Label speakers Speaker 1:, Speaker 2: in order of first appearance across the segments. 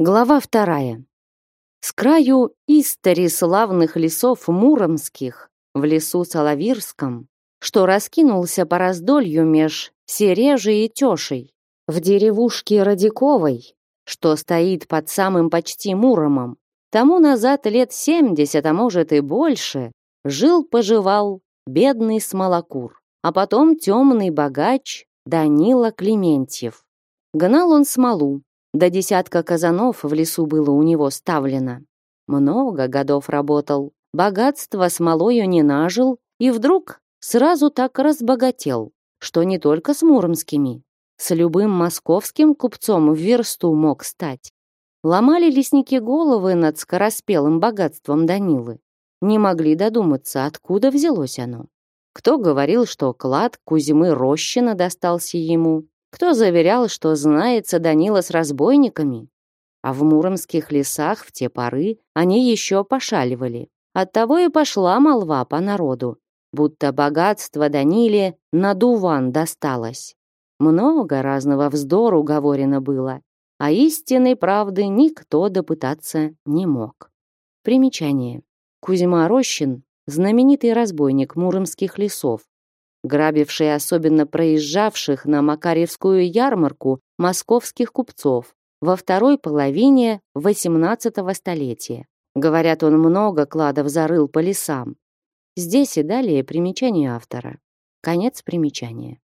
Speaker 1: Глава вторая. С краю истори славных лесов муромских, в лесу Соловирском, что раскинулся по раздолью меж Сережей и Тешей, в деревушке Радиковой, что стоит под самым почти Муромом, тому назад лет семьдесят, а может и больше, жил-поживал бедный смолокур, а потом темный богач Данила Клементьев. Гнал он смолу, до десятка казанов в лесу было у него ставлено. Много годов работал, богатство смолою не нажил, и вдруг сразу так разбогател, что не только с муромскими, с любым московским купцом в версту мог стать. Ломали лесники головы над скороспелым богатством Данилы. Не могли додуматься, откуда взялось оно. Кто говорил, что клад Кузьмы Рощина достался ему, кто заверял, что знается Данила с разбойниками? А в муромских лесах в те поры они еще пошаливали. Оттого и пошла молва по народу, будто богатство Даниле на дуван досталось. Много разного вздору говорено было, а истинной правды никто допытаться не мог. Примечание. Кузьма Рощин – знаменитый разбойник муромских лесов, грабивший особенно проезжавших на Макаревскую ярмарку московских купцов во второй половине XVIII столетия. Говорят, он много кладов зарыл по лесам. Здесь и далее примечание автора. Конец примечания.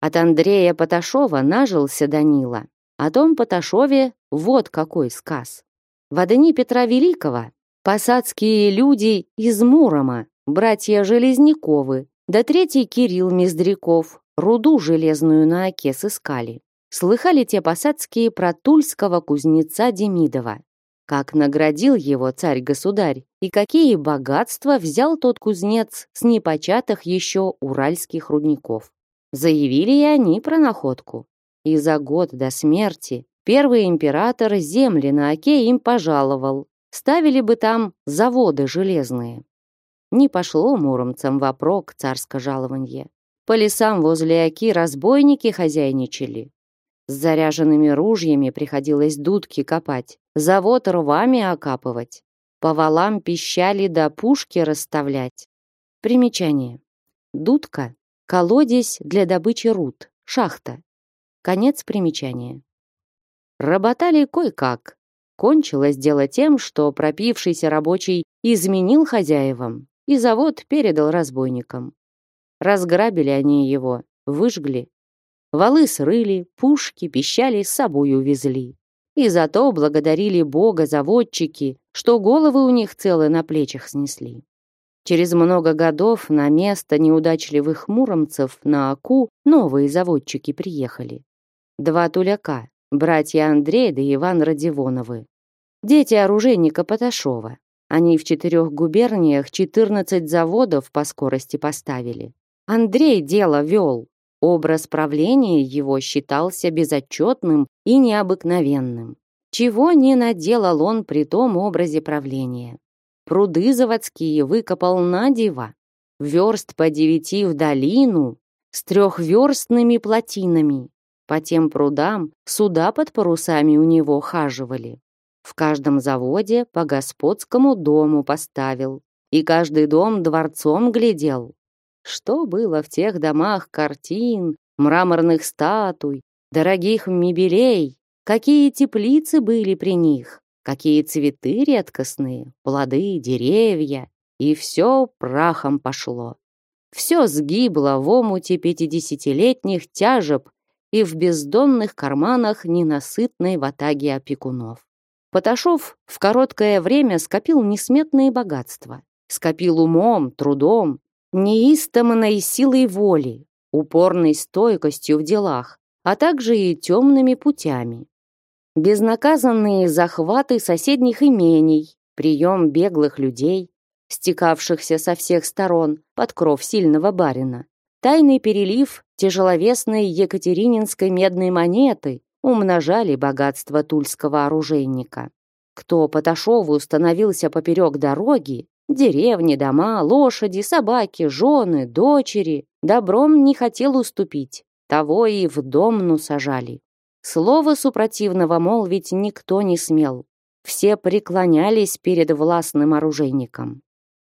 Speaker 1: От Андрея Поташова нажился Данила. О том Поташове вот какой сказ. В дни Петра Великого посадские люди из Мурома, братья Железняковы, да третий Кирилл Мездряков руду железную на оке сыскали. Слыхали те посадские про тульского кузнеца Демидова. Как наградил его царь-государь, и какие богатства взял тот кузнец с непочатых еще уральских рудников. Заявили и они про находку. И за год до смерти первый император земли на оке им пожаловал. Ставили бы там заводы железные. Не пошло муромцам вопрок царско жалованье. По лесам возле Оки разбойники хозяйничали. С заряженными ружьями приходилось дудки копать, завод рвами окапывать, по валам пищали да пушки расставлять. Примечание. Дудка — колодец для добычи руд, шахта. Конец примечания. Работали кое-как. Кончилось дело тем, что пропившийся рабочий изменил хозяевам и завод передал разбойникам. Разграбили они его, выжгли. Валы срыли, пушки, пищали с собой увезли. И зато благодарили Бога заводчики, что головы у них целы на плечах снесли. Через много годов на место неудачливых муромцев на Аку новые заводчики приехали. Два туляка, братья Андрей да Иван Родионовы. Дети оружейника Поташова. Они в четырех губерниях 14 заводов по скорости поставили. Андрей дело вел. Образ правления его считался безотчетным и необыкновенным. Чего не наделал он при том образе правления. Пруды заводские выкопал на дива. Верст по девяти в долину с трехверстными плотинами. По тем прудам суда под парусами у него хаживали. В каждом заводе по господскому дому поставил, и каждый дом дворцом глядел. Что было в тех домах картин, мраморных статуй, дорогих мебелей, какие теплицы были при них, какие цветы редкостные, плоды, деревья, и все прахом пошло. Все сгибло в омуте пятидесятилетних тяжеб и в бездонных карманах ненасытной ватаги опекунов. Поташов в короткое время скопил несметные богатства. Скопил умом, трудом, неистомной силой воли, упорной стойкостью в делах, а также и темными путями. Безнаказанные захваты соседних имений, прием беглых людей, стекавшихся со всех сторон под кров сильного барина, тайный перелив тяжеловесной екатерининской медной монеты умножали богатство тульского оружейника. Кто Поташову становился поперек дороги, деревни, дома, лошади, собаки, жены, дочери, добром не хотел уступить, того и в домну сажали. Слово супротивного молвить никто не смел. Все преклонялись перед властным оружейником.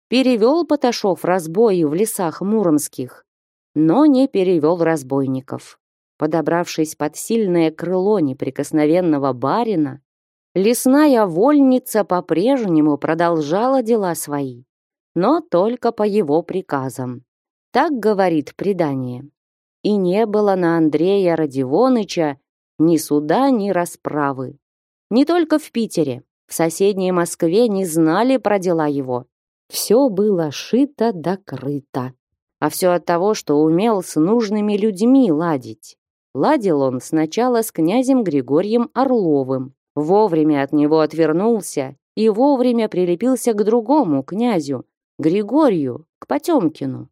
Speaker 1: Перевел Поташов разбои в лесах муромских, но не перевел разбойников. Подобравшись под сильное крыло неприкосновенного барина, лесная вольница по-прежнему продолжала дела свои, но только по его приказам. Так говорит предание. И не было на Андрея Родионыча ни суда, ни расправы. Не только в Питере, в соседней Москве не знали про дела его. Все было шито да крыто. А все от того, что умел с нужными людьми ладить. Ладил он сначала с князем Григорием Орловым, вовремя от него отвернулся и вовремя прилепился к другому князю, Григорию, к Потемкину.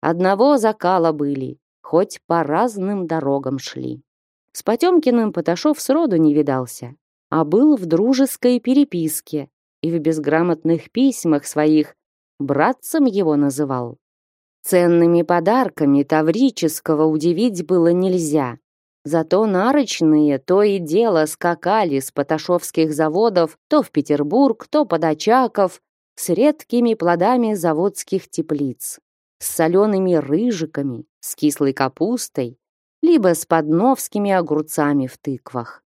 Speaker 1: Одного закала были, хоть по разным дорогам шли. С Потемкиным Поташов сроду не видался, а был в дружеской переписке и в безграмотных письмах своих братцем его называл. Ценными подарками Таврического удивить было нельзя. Зато нарочные то и дело скакали с поташовских заводов то в Петербург, то под Очаков с редкими плодами заводских теплиц, с солеными рыжиками, с кислой капустой, либо с подновскими огурцами в тыквах.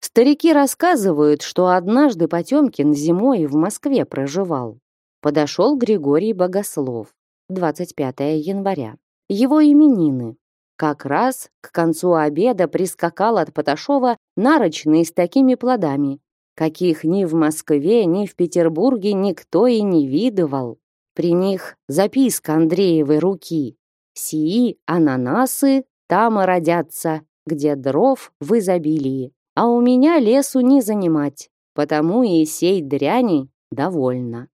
Speaker 1: Старики рассказывают, что однажды Потемкин зимой в Москве проживал. Подошел Григорий Богослов, 25 января. Его именины. Как раз к концу обеда прискакал от Поташова нарочный с такими плодами, каких ни в Москве, ни в Петербурге никто и не видывал. При них записка Андреевой руки. «Сии ананасы там родятся, где дров в изобилии. А у меня лесу не занимать, потому и сей дряни довольно».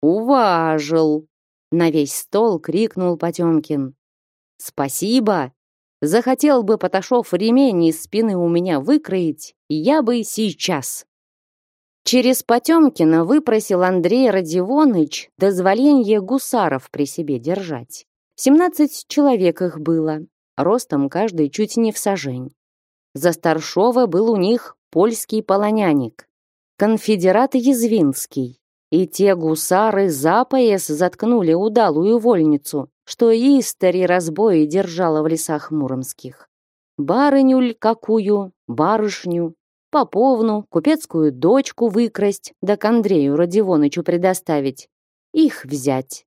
Speaker 1: «Уважил!» — на весь стол крикнул Потемкин. «Спасибо! Захотел бы Поташов ремень из спины у меня выкроить, я бы сейчас!» Через Потемкина выпросил Андрей Родионыч дозволение гусаров при себе держать. Семнадцать человек их было, ростом каждый чуть не в сажень. За старшова был у них польский полоняник, конфедерат Язвинский, и те гусары за пояс заткнули удалую вольницу, что истори разбои держала в лесах муромских. Барынюль какую, барышню, поповну, купецкую дочку выкрасть, да к Андрею Родионычу предоставить. Их взять.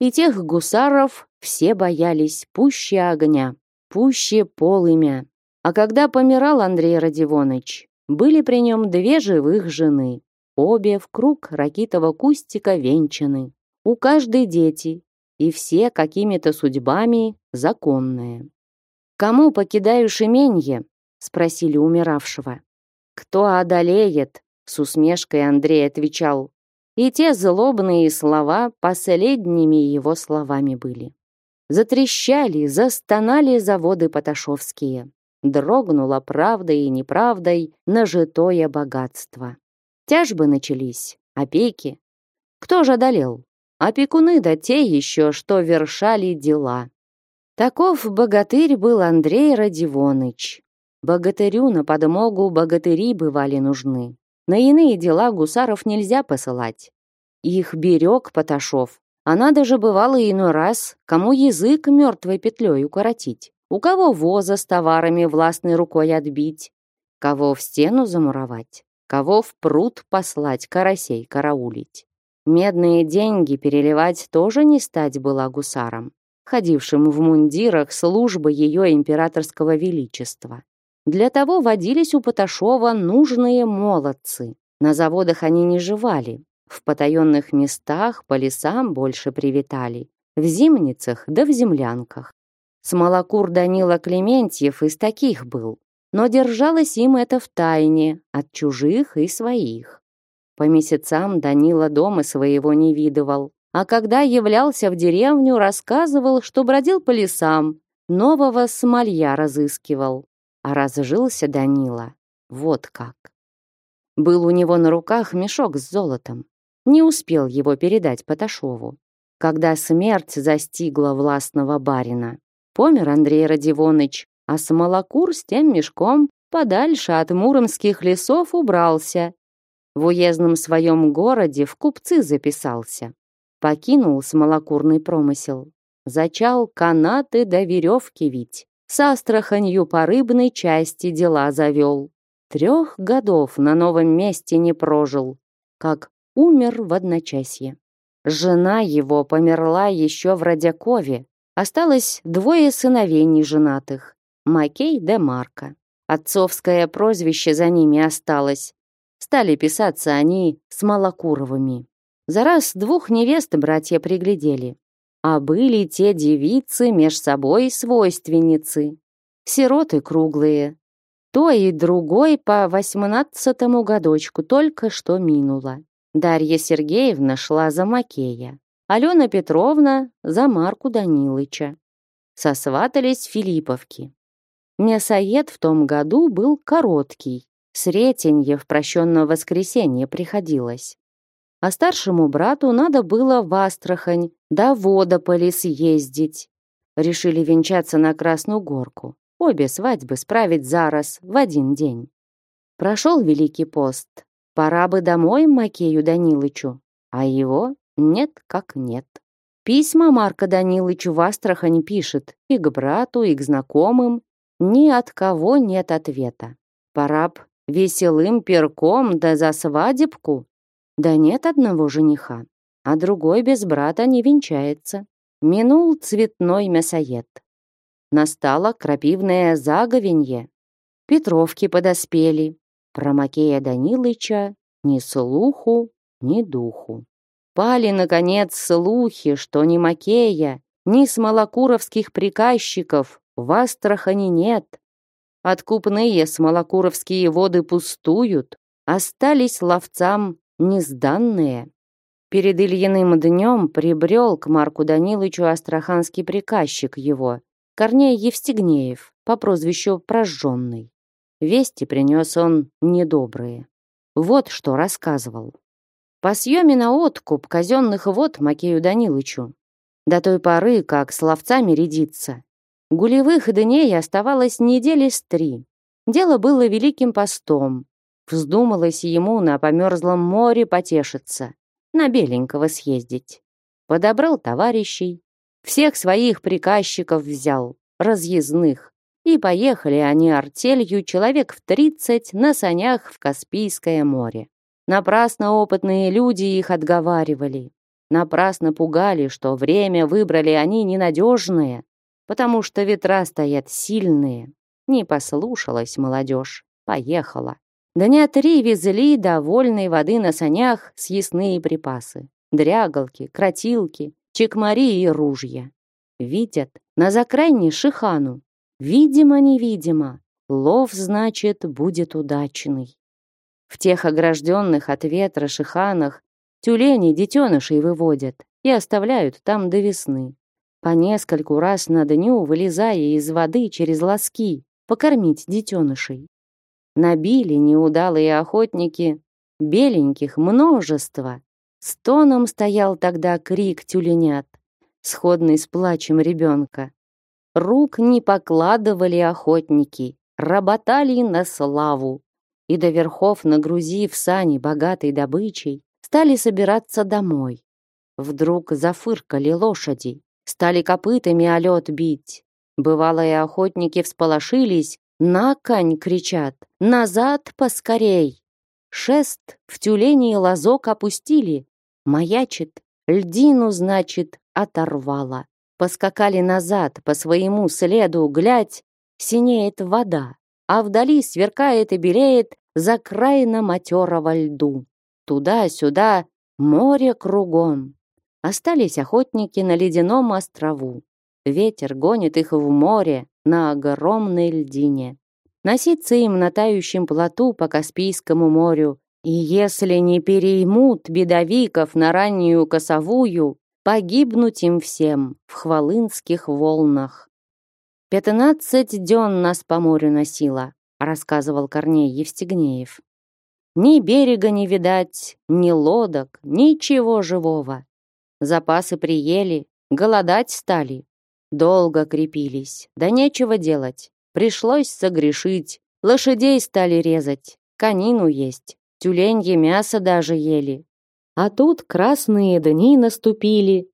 Speaker 1: И тех гусаров все боялись пуще огня, пуще полымя. А когда помирал Андрей Родионыч, были при нем две живых жены. Обе в круг ракитого кустика венчаны. У каждой дети, и все какими-то судьбами законные. «Кому покидаешь именье?» — спросили умиравшего. «Кто одолеет?» — с усмешкой Андрей отвечал. И те злобные слова последними его словами были. Затрещали, застонали заводы поташовские. Дрогнуло правдой и неправдой нажитое богатство. Тяжбы начались, опеки. Кто же одолел? Опекуны да те еще, что вершали дела. Таков богатырь был Андрей Радивоныч, Богатырю на подмогу богатыри бывали нужны. На иные дела гусаров нельзя посылать. Их берег Поташов, а надо же бывало иной раз, кому язык мертвой петлей укоротить, у кого воза с товарами властной рукой отбить, кого в стену замуровать, кого в пруд послать карасей караулить. Медные деньги переливать тоже не стать была гусаром, ходившим в мундирах службы ее императорского величества. Для того водились у Поташова нужные молодцы. На заводах они не жевали, в потаенных местах по лесам больше привитали, в зимницах да в землянках. Смолокур Данила Клементьев из таких был, но держалось им это в тайне от чужих и своих. По месяцам Данила дома своего не видывал, а когда являлся в деревню, рассказывал, что бродил по лесам, нового смолья разыскивал. А разжился Данила вот как. Был у него на руках мешок с золотом. Не успел его передать Поташову. Когда смерть застигла властного барина, помер Андрей Родионыч, а Смолокур с тем мешком подальше от муромских лесов убрался. В уездном своем городе в купцы записался. Покинул смолокурный промысел. Зачал канаты до веревки вить. С Астраханью по рыбной части дела завел. Трех годов на новом месте не прожил, как умер в одночасье. Жена его померла еще в Радякове. Осталось двое сыновей неженатых. Макей да Марка. Отцовское прозвище за ними осталось. Стали писаться они с Малокуровыми. За раз двух невест братья приглядели. А были те девицы меж собой свойственницы. Сироты круглые. То и другой по восемнадцатому годочку только что минуло. Дарья Сергеевна шла за Макея. Алена Петровна за Марку Данилыча. Сосватались Филипповки. Мясоед в том году был короткий. Сретенье в прощенное воскресенье приходилось. А старшему брату надо было в Астрахань, до Водополи съездить. Решили венчаться на Красную Горку. Обе свадьбы справить зараз, в один день. Прошел Великий пост. Пора бы домой Макею Данилычу. А его нет как нет. Письма Марка Данилычу в Астрахань пишет и к брату, и к знакомым, ни от кого нет ответа. Пора б веселым перком да за свадебку. Да нет одного жениха, а другой без брата не венчается. Минул цветной мясоед. Настало крапивное заговенье. Петровки подоспели. Про Макея Данилыча ни слуху, ни духу. Пали, наконец, слухи, что ни Макея, ни смолокуровских приказчиков в Астрахани нет. Откупные смолокуровские воды пустуют, остались ловцам несданные. Перед Ильиным днем прибрел к Марку Данилычу астраханский приказчик его, Корней Евстигнеев, по прозвищу Прожженный. Вести принес он недобрые. Вот что рассказывал. По съеме на откуп казенных вод Макею Данилычу. До той поры, как с ловцами рядиться, Гулевых дней оставалось недели с три. Дело было великим постом. Вздумалось ему на померзлом море потешиться, на беленького съездить. Подобрал товарищей, всех своих приказчиков взял, разъездных, и поехали они артелью человек в тридцать на санях в Каспийское море. Напрасно опытные люди их отговаривали. Напрасно пугали, что время выбрали они ненадежное, потому что ветра стоят сильные. Не послушалась молодежь, поехала. Дня три везли до вольной воды на санях съестные припасы. Дряголки, кротилки, чекмари и ружья. Видят, на закрайне шихану. Видимо-невидимо. Лов, значит, будет удачный. В тех огражденных от ветра шиханах тюлени детенышей выводят и оставляют там до весны по нескольку раз на дню вылезая из воды через лоски, покормить детенышей. Набили неудалые охотники, беленьких множество. Стоном стоял тогда крик тюленят, сходный с плачем ребенка. Рук не покладывали охотники, работали на славу. И до верхов, нагрузив сани богатой добычей, стали собираться домой. Вдруг зафыркали лошади, стали копытами о лед бить. Бывалые охотники всполошились, на конь кричат, назад поскорей. Шест в тюленей лазок опустили, маячит, льдину, значит, оторвала. Поскакали назад по своему следу, глядь, синеет вода, а вдали сверкает и белеет закраина матерого льду. Туда-сюда море кругом. Остались охотники на ледяном острову. Ветер гонит их в море на огромной льдине. Носиться им на тающем плоту по Каспийскому морю, и если не переймут бедовиков на раннюю косовую, погибнуть им всем в хвалынских волнах. «Пятнадцать дён нас по морю носило», рассказывал Корней Евстигнеев. «Ни берега не видать, ни лодок, ничего живого. Запасы приели, голодать стали. Долго крепились, да нечего делать. Пришлось согрешить, Лошадей стали резать, конину есть, тюленье мясо даже ели. А тут красные дни наступили.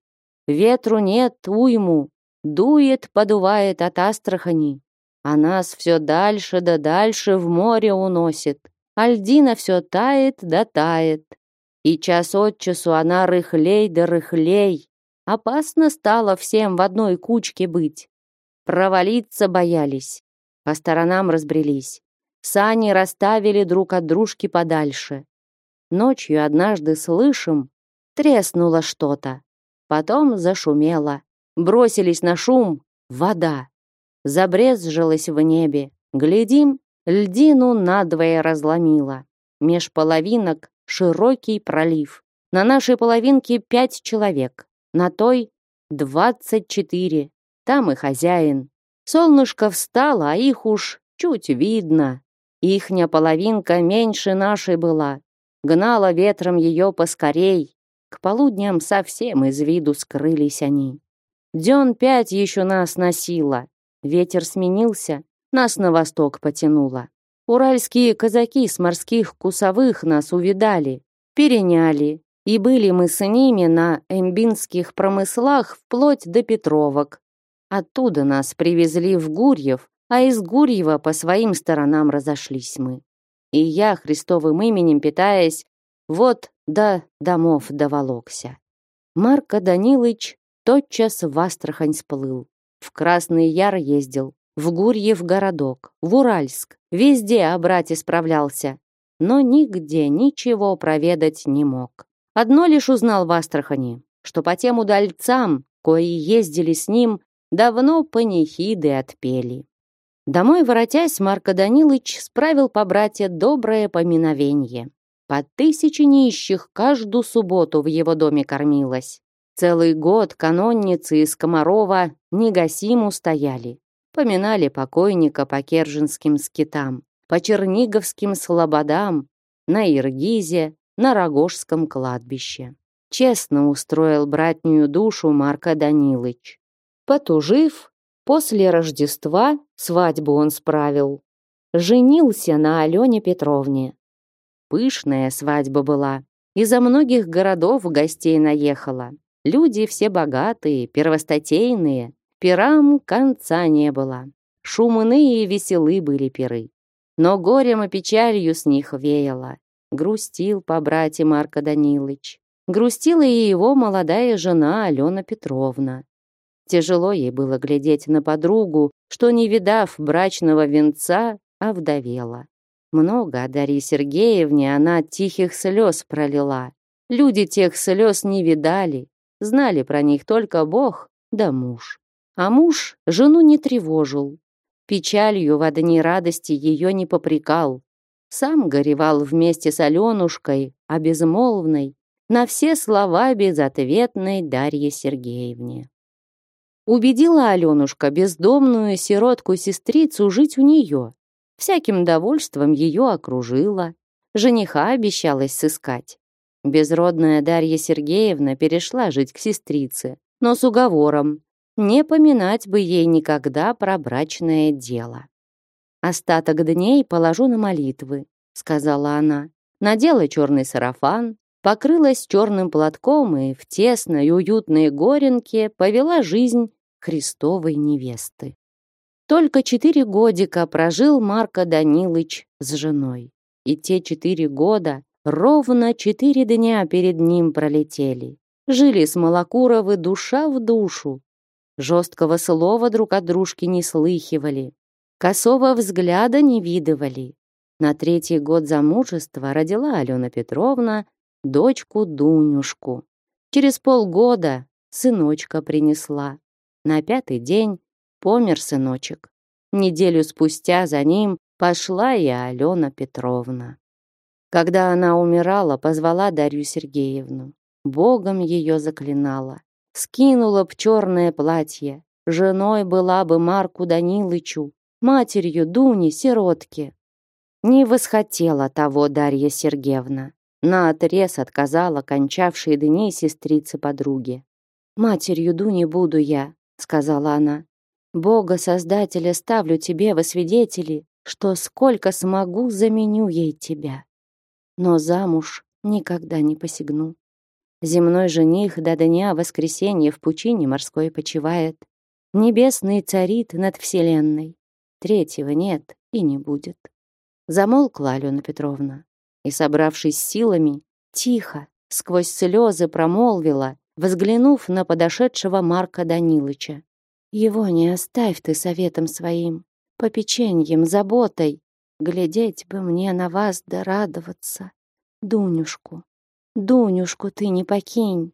Speaker 1: Ветру нет уйму, дует, подувает от Астрахани. А нас все дальше да дальше в море уносит. Альдина все тает да тает. И час от часу она рыхлей да рыхлей. Опасно стало всем в одной кучке быть. Провалиться боялись. По сторонам разбрелись. Сани расставили друг от дружки подальше. Ночью однажды слышим, треснуло что-то. Потом зашумело. Бросились на шум. Вода. Забрезжилась в небе. Глядим, льдину надвое разломила. Меж половинок широкий пролив. На нашей половинке пять человек. На той двадцать четыре. Там и хозяин. Солнышко встало, а их уж чуть видно. Ихня половинка меньше нашей была. Гнала ветром ее поскорей. К полудням совсем из виду скрылись они. Дён пять еще нас носило. Ветер сменился, нас на восток потянуло. Уральские казаки с морских кусовых нас увидали, переняли, и были мы с ними на эмбинских промыслах вплоть до Петровок. Оттуда нас привезли в Гурьев, а из Гурьева по своим сторонам разошлись мы. И я, Христовым именем питаясь, вот до домов доволокся. Марко Данилыч тотчас в Астрахань сплыл. В Красный Яр ездил, в Гурьев городок, в Уральск. Везде о брате справлялся, но нигде ничего проведать не мог. Одно лишь узнал в Астрахани, что по тем удальцам, кои ездили с ним, давно панихиды отпели. Домой воротясь, Марко Данилыч справил по брате доброе поминовенье. По тысяче нищих каждую субботу в его доме кормилось. Целый год канонницы из Комарова негасиму стояли. Поминали покойника по керженским скитам, по черниговским слободам, на Иргизе, на Рогожском кладбище. Честно устроил братнюю душу Марка Данилыч. Потужив, после Рождества свадьбу он справил. Женился на Алене Петровне. Пышная свадьба была. Изо многих городов гостей наехала. Люди все богатые, первостатейные. Пирам конца не было. Шумные и веселы были пиры. Но горем и печалью с них веяло. Грустил по брате Марко Данилыч. Грустила и его молодая жена Алена Петровна. Тяжело ей было глядеть на подругу, что, не видав брачного венца, овдовела. Много о Дарье Сергеевне она тихих слез пролила. Люди тех слез не видали, знали про них только Бог да муж. А муж жену не тревожил. Печалью в одни радости ее не попрекал. Сам горевал вместе с Аленушкой, а безмолвной, на все слова безответной Дарье Сергеевне. Убедила Аленушка бездомную сиротку-сестрицу жить у нее. Всяким довольством ее окружила. Жениха обещалась сыскать. Безродная Дарья Сергеевна перешла жить к сестрице, но с уговором не поминать бы ей никогда про брачное дело. «Остаток дней положу на молитвы», — сказала она. Надела черный сарафан, покрылась черным платком и в тесной уютной горенке повела жизнь Христовой невесты. Только четыре годика прожил Марко Данилыч с женой. И те четыре года ровно четыре дня перед ним пролетели. Жили с Малокуровы душа в душу. Жесткого слова друг от дружки не слыхивали. Косого взгляда не видывали. На третий год замужества родила Алена Петровна дочку Дунюшку. Через полгода сыночка принесла. На пятый день помер сыночек. Неделю спустя за ним пошла и Алена Петровна. Когда она умирала, позвала Дарью Сергеевну. Богом ее заклинала. Скинула б черное платье. Женой была бы Марку Данилычу, матерью Дуни, сиротки. Не восхотела того Дарья Сергеевна. Наотрез отказала кончавшей дни сестрице подруге. «Матерью Дуни буду я, сказала она. Бога Создателя ставлю тебе во свидетели, что сколько смогу, заменю ей тебя. Но замуж никогда не посягну. Земной жених до дня воскресенья в пучине морской почивает. Небесный царит над вселенной. Третьего нет и не будет. Замолкла Алена Петровна и, собравшись силами, тихо, сквозь слезы промолвила, взглянув на подошедшего Марка Данилыча. «Его не оставь ты советом своим, попеченьем, заботой. Глядеть бы мне на вас да радоваться. Дунюшку, Дунюшку ты не покинь.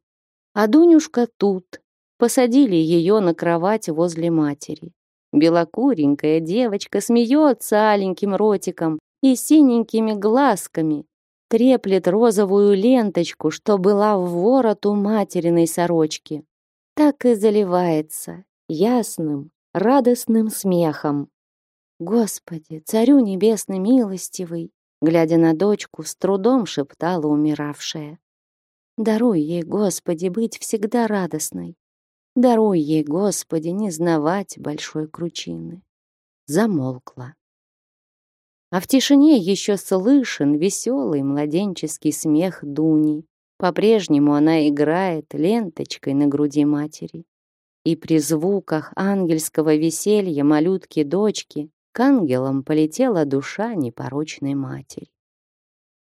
Speaker 1: А Дунюшка тут. Посадили ее на кровать возле матери. Белокуренькая девочка смеется аленьким ротиком и синенькими глазками, треплет розовую ленточку, что была в ворот у материной сорочки. Так и заливается ясным, радостным смехом. Господи, царю небесный милостивый, глядя на дочку, с трудом шептала умиравшая. Даруй ей, Господи, быть всегда радостной. Даруй ей, Господи, не знавать большой кручины. Замолкла. А в тишине еще слышен веселый младенческий смех Дуни. По-прежнему она играет ленточкой на груди матери. И при звуках ангельского веселья малютки-дочки к ангелам полетела душа непорочной матери.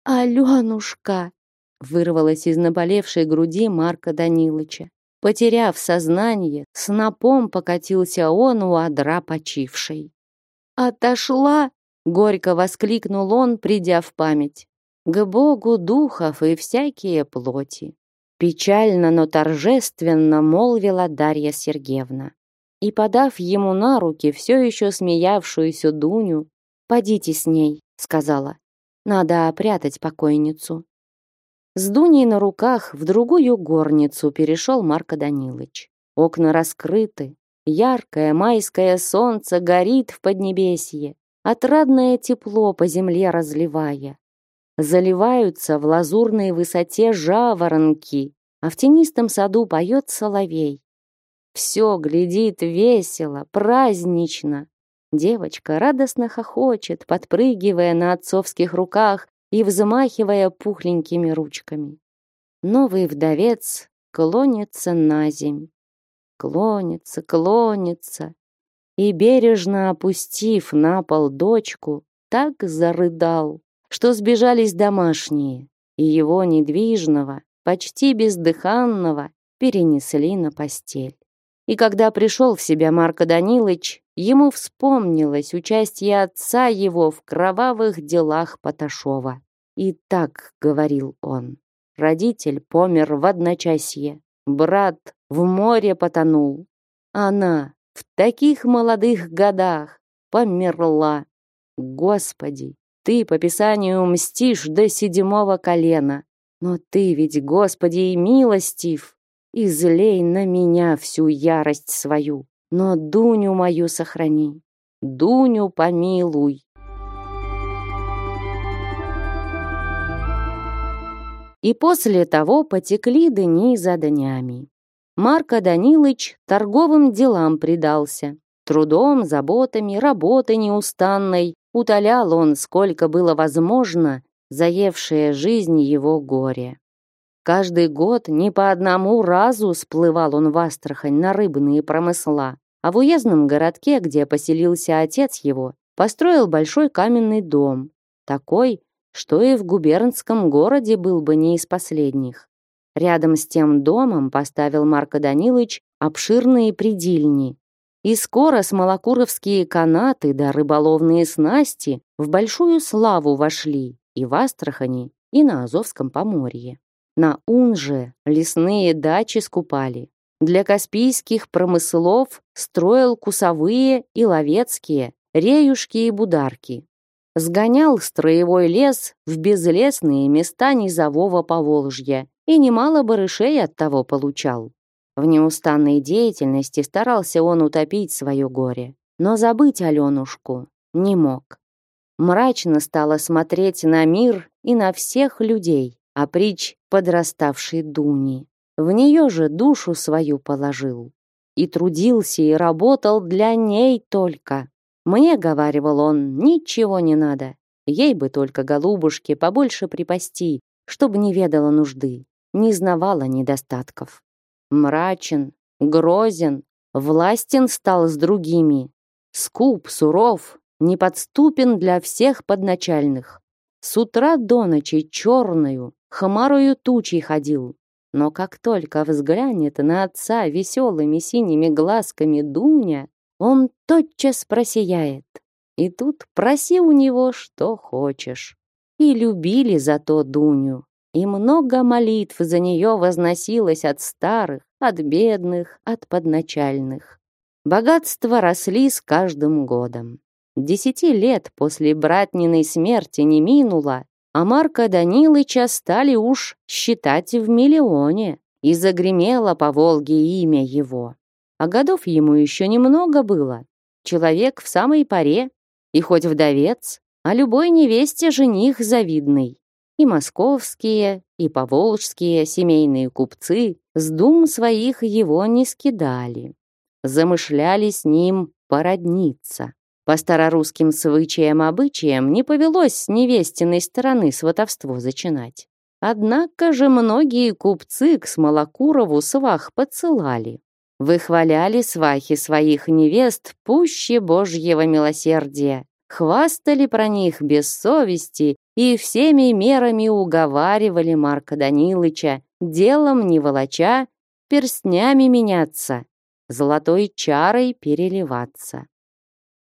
Speaker 1: «Аленушка!» — вырвалась из наболевшей груди Марка Данилыча. Потеряв сознание, снопом покатился он у одра почившей. «Отошла!» Горько воскликнул он, придя в память. К Богу духов и всякие плоти. Печально, но торжественно молвила Дарья Сергеевна. И, подав ему на руки все еще смеявшуюся Дуню, «Подите с ней», — сказала. «Надо опрятать покойницу». С Дуней на руках в другую горницу перешел Марко Данилыч. Окна раскрыты, яркое майское солнце горит в поднебесье отрадное тепло по земле разливая. Заливаются в лазурной высоте жаворонки, а в тенистом саду поет соловей. Все глядит весело, празднично. Девочка радостно хохочет, подпрыгивая на отцовских руках и взмахивая пухленькими ручками. Новый вдовец клонится на земь. Клонится, клонится, и, бережно опустив на пол дочку, так зарыдал, что сбежались домашние, и его недвижного, почти бездыханного, перенесли на постель. И когда пришел в себя Марко Данилович, ему вспомнилось участие отца его в кровавых делах Поташова. И так говорил он. Родитель помер в одночасье, брат в море потонул. Она, в таких молодых годах померла. Господи, ты по Писанию мстишь до седьмого колена. Но ты ведь, Господи, и милостив. Излей на меня всю ярость свою, но Дуню мою сохрани. Дуню помилуй. И после того потекли дни за днями. Марко Данилыч торговым делам предался. Трудом, заботами, работой неустанной утолял он, сколько было возможно, заевшее жизнь его горе. Каждый год не по одному разу сплывал он в Астрахань на рыбные промысла, а в уездном городке, где поселился отец его, построил большой каменный дом, такой, что и в губернском городе был бы не из последних. Рядом с тем домом поставил Марко Данилович обширные придильни. И скоро смолокуровские канаты да рыболовные снасти в большую славу вошли и в Астрахани, и на Азовском поморье. На Унже лесные дачи скупали. Для каспийских промыслов строил кусовые и ловецкие, реюшки и бударки. Сгонял строевой лес в безлесные места низового Поволжья и немало барышей от того получал. В неустанной деятельности старался он утопить свое горе, но забыть Аленушку не мог. Мрачно стало смотреть на мир и на всех людей, а притч подраставшей Дуни. В нее же душу свою положил. И трудился, и работал для ней только. Мне, говаривал он, ничего не надо. Ей бы только голубушки побольше припасти, чтобы не ведала нужды, не знавала недостатков. Мрачен, грозен, властен стал с другими. Скуп, суров, неподступен для всех подначальных. С утра до ночи черную, хмарою тучей ходил. Но как только взглянет на отца веселыми синими глазками Дуня, он тотчас просияет. И тут проси у него, что хочешь. И любили за то Дуню. И много молитв за нее возносилось от старых, от бедных, от подначальных. Богатства росли с каждым годом. Десяти лет после братниной смерти не минуло, а Марка Данилыча стали уж считать в миллионе, и загремело по Волге имя его. А годов ему еще немного было. Человек в самой паре, и хоть вдовец, а любой невесте жених завидный. И московские, и поволжские семейные купцы с дум своих его не скидали. Замышляли с ним породниться. По старорусским свычаям-обычаям не повелось с невестиной стороны сватовство зачинать. Однако же многие купцы к Смолокурову свах подсылали. Выхваляли свахи своих невест пуще Божьего милосердия, хвастали про них без совести и всеми мерами уговаривали Марка Данилыча делом не волоча, перстнями меняться, золотой чарой переливаться.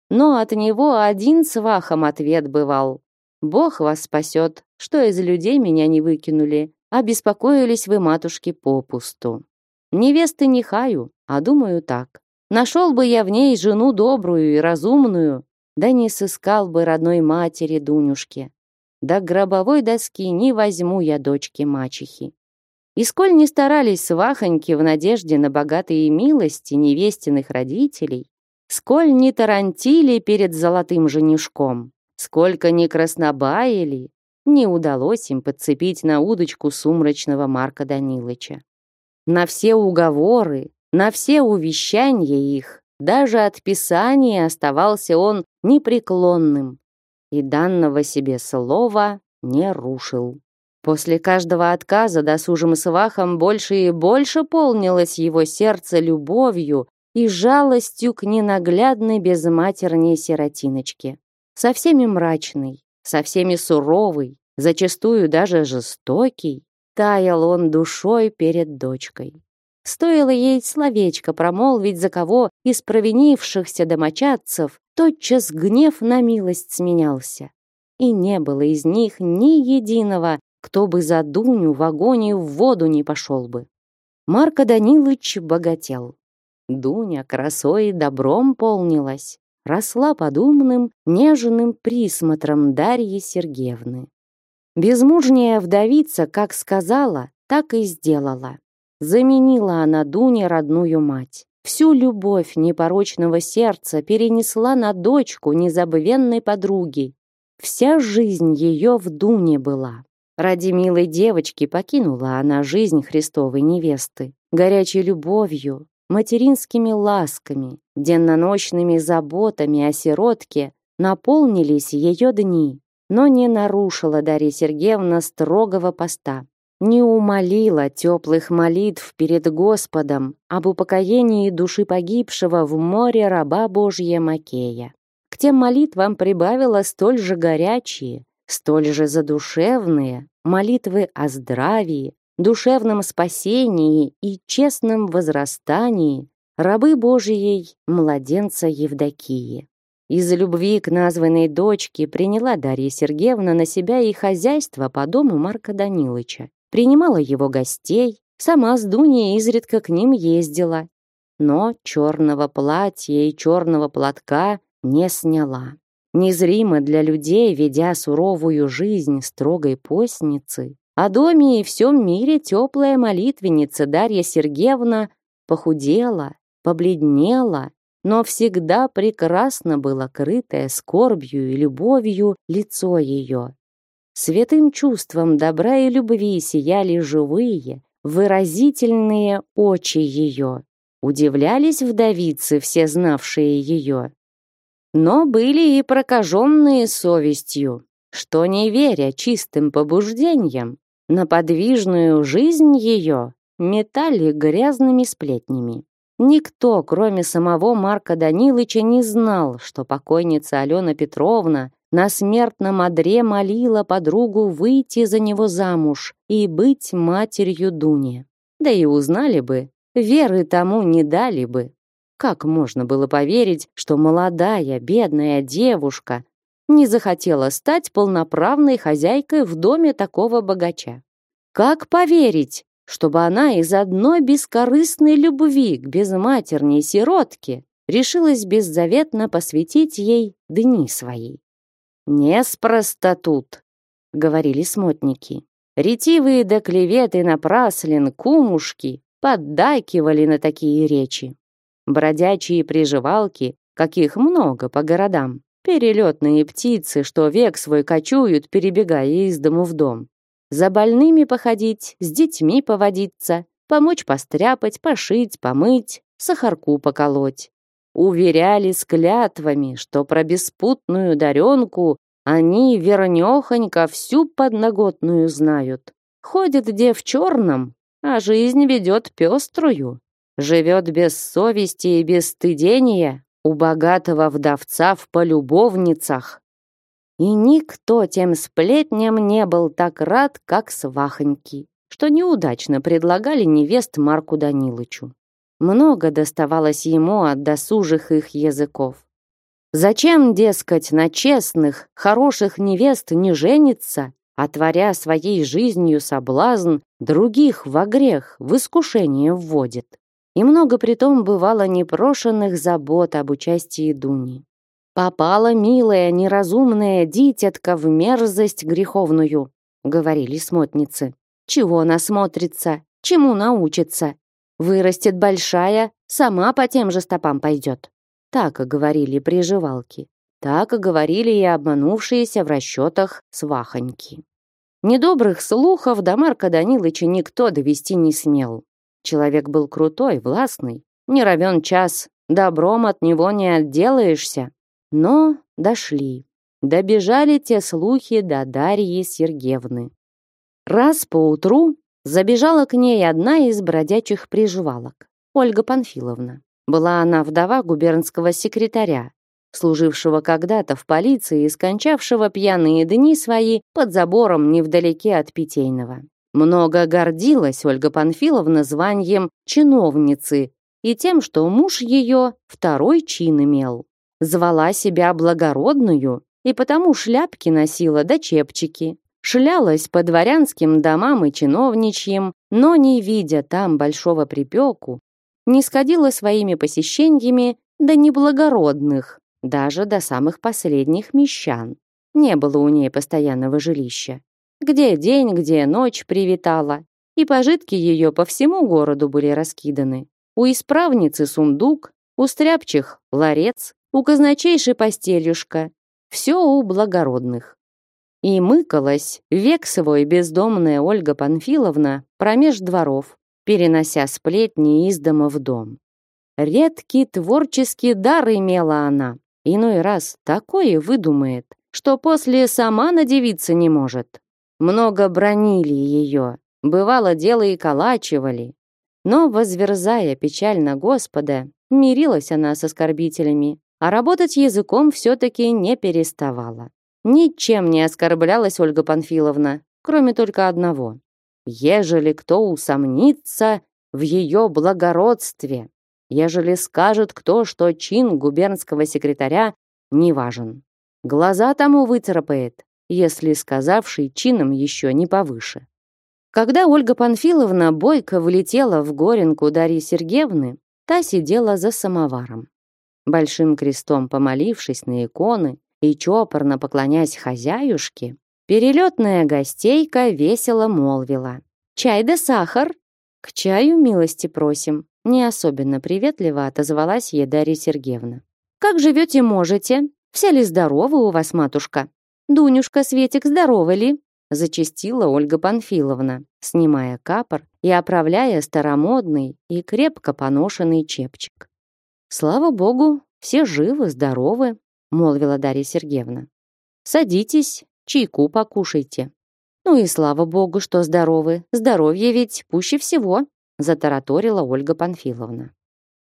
Speaker 1: Но от него один свахом ответ бывал. «Бог вас спасет, что из людей меня не выкинули, а беспокоились вы, матушки, попусту. Невесты не хаю, а думаю так. Нашел бы я в ней жену добрую и разумную, да не сыскал бы родной матери Дунюшке. До гробовой доски не возьму я дочки мачехи. И сколь не старались свахоньки в надежде на богатые милости невестиных родителей, сколь не тарантили перед золотым женишком, сколько не краснобаяли, не удалось им подцепить на удочку сумрачного Марка Данилыча. На все уговоры, на все увещания их, даже от писания оставался он непреклонным и данного себе слова не рушил. После каждого отказа досужим свахом больше и больше полнилось его сердце любовью и жалостью к ненаглядной безматерней сиротиночке. Со всеми мрачный, со всеми суровый, зачастую даже жестокий, таял он душой перед дочкой. Стоило ей словечко промолвить за кого из провинившихся домочадцев, тотчас гнев на милость сменялся. И не было из них ни единого, кто бы за Дуню в огонь в воду не пошел бы. Марко Данилыч богател. Дуня красой и добром полнилась, росла под умным, нежным присмотром Дарьи Сергеевны. Безмужняя вдовица, как сказала, так и сделала. Заменила она Дуне родную мать. Всю любовь непорочного сердца перенесла на дочку незабвенной подруги. Вся жизнь ее в Дуне была. Ради милой девочки покинула она жизнь Христовой невесты. Горячей любовью, материнскими ласками, денно-ночными заботами о сиротке наполнились ее дни, но не нарушила Дарья Сергеевна строгого поста не умолила теплых молитв перед Господом об упокоении души погибшего в море раба Божья Макея. К тем молитвам прибавила столь же горячие, столь же задушевные молитвы о здравии, душевном спасении и честном возрастании рабы Божьей младенца Евдокии. Из-за любви к названной дочке приняла Дарья Сергеевна на себя и хозяйство по дому Марка Данилыча принимала его гостей, сама с Дуней изредка к ним ездила, но черного платья и черного платка не сняла. Незримо для людей, ведя суровую жизнь строгой постницы, о доме и всем мире теплая молитвенница Дарья Сергеевна похудела, побледнела, но всегда прекрасно было крытое скорбью и любовью лицо ее. Святым чувством добра и любви сияли живые, выразительные очи ее. Удивлялись вдовицы, все знавшие ее. Но были и прокаженные совестью, что, не веря чистым побуждениям, на подвижную жизнь ее метали грязными сплетнями. Никто, кроме самого Марка Данилыча, не знал, что покойница Алена Петровна на смертном одре молила подругу выйти за него замуж и быть матерью Дуни. Да и узнали бы, веры тому не дали бы. Как можно было поверить, что молодая, бедная девушка не захотела стать полноправной хозяйкой в доме такого богача? Как поверить, чтобы она из одной бескорыстной любви к безматерней сиротке решилась беззаветно посвятить ей дни свои? «Неспросто тут», — говорили смотники. Ретивые до клеветы напраслен кумушки поддакивали на такие речи бродячие приживалки, каких много по городам, перелетные птицы, что век свой кочуют, перебегая из дому в дом. За больными походить, с детьми поводиться, помочь постряпать, пошить, помыть, сахарку поколоть. Уверяли с клятвами, что про беспутную даренку они вернёхонько всю подноготную знают. Ходит где в черном, а жизнь ведет пеструю живет без совести и без стыдения у богатого вдовца в полюбовницах. И никто тем сплетням не был так рад, как свахоньки, что неудачно предлагали невест Марку Данилычу. Много доставалось ему от досужих их языков. Зачем, дескать, на честных, хороших невест не женится, отворя своей жизнью соблазн, других во грех, в искушение вводит? И много притом бывало непрошенных забот об участии Дуни. «Попала милая, неразумная дитятка в мерзость греховную», — говорили смотницы. «Чего она смотрится? Чему научится? Вырастет большая, сама по тем же стопам пойдет». Так говорили приживалки. Так говорили и обманувшиеся в расчетах свахоньки. Недобрых слухов до Марка Данилыча никто довести не смел. Человек был крутой, властный. Не равен час, добром от него не отделаешься. Но дошли. Добежали те слухи до Дарьи Сергеевны. Раз поутру забежала к ней одна из бродячих приживалок, Ольга Панфиловна. Была она вдова губернского секретаря, служившего когда-то в полиции и скончавшего пьяные дни свои под забором невдалеке от Питейного. Много гордилась Ольга Панфиловна званием чиновницы и тем, что муж ее второй чин имел. Звала себя благородную и потому шляпки носила до чепчики. Шлялась по дворянским домам и чиновничьим, но, не видя там большого припеку, не сходила своими посещениями до неблагородных, даже до самых последних мещан. Не было у ней постоянного жилища. Где день, где ночь привитала. И пожитки ее по всему городу были раскиданы. У исправницы сундук, у стряпчих ларец, у казначейши постелюшка. Все у благородных. И мыкалась век свой бездомная Ольга Панфиловна промеж дворов, перенося сплетни из дома в дом. Редкий творческий дар имела она. Иной раз такое выдумает, что после сама надевиться не может. Много бронили ее, бывало дело и калачивали. Но, возверзая печально Господа, мирилась она с оскорбителями, а работать языком все-таки не переставала. Ничем не оскорблялась Ольга Панфиловна, кроме только одного. Ежели кто усомнится в ее благородстве, ежели скажет кто, что чин губернского секретаря не важен. Глаза тому выцарапает, если сказавший чином еще не повыше. Когда Ольга Панфиловна бойко влетела в горенку Дарьи Сергеевны, та сидела за самоваром. Большим крестом помолившись на иконы и чопорно поклонясь хозяюшке, перелетная гостейка весело молвила. «Чай да сахар!» «К чаю милости просим», не особенно приветливо отозвалась ей Дарья Сергеевна. «Как живете можете? Все ли здоровы у вас, матушка?» «Дунюшка, Светик, здорова ли?» зачастила Ольга Панфиловна, снимая капор и оправляя старомодный и крепко поношенный чепчик. «Слава богу, все живы, здоровы. молвила Дарья Сергеевна. Садитесь, чайку покушайте. Ну и слава богу, что здоровы. Здоровье ведь пуще всего, затараторила Ольга Панфиловна.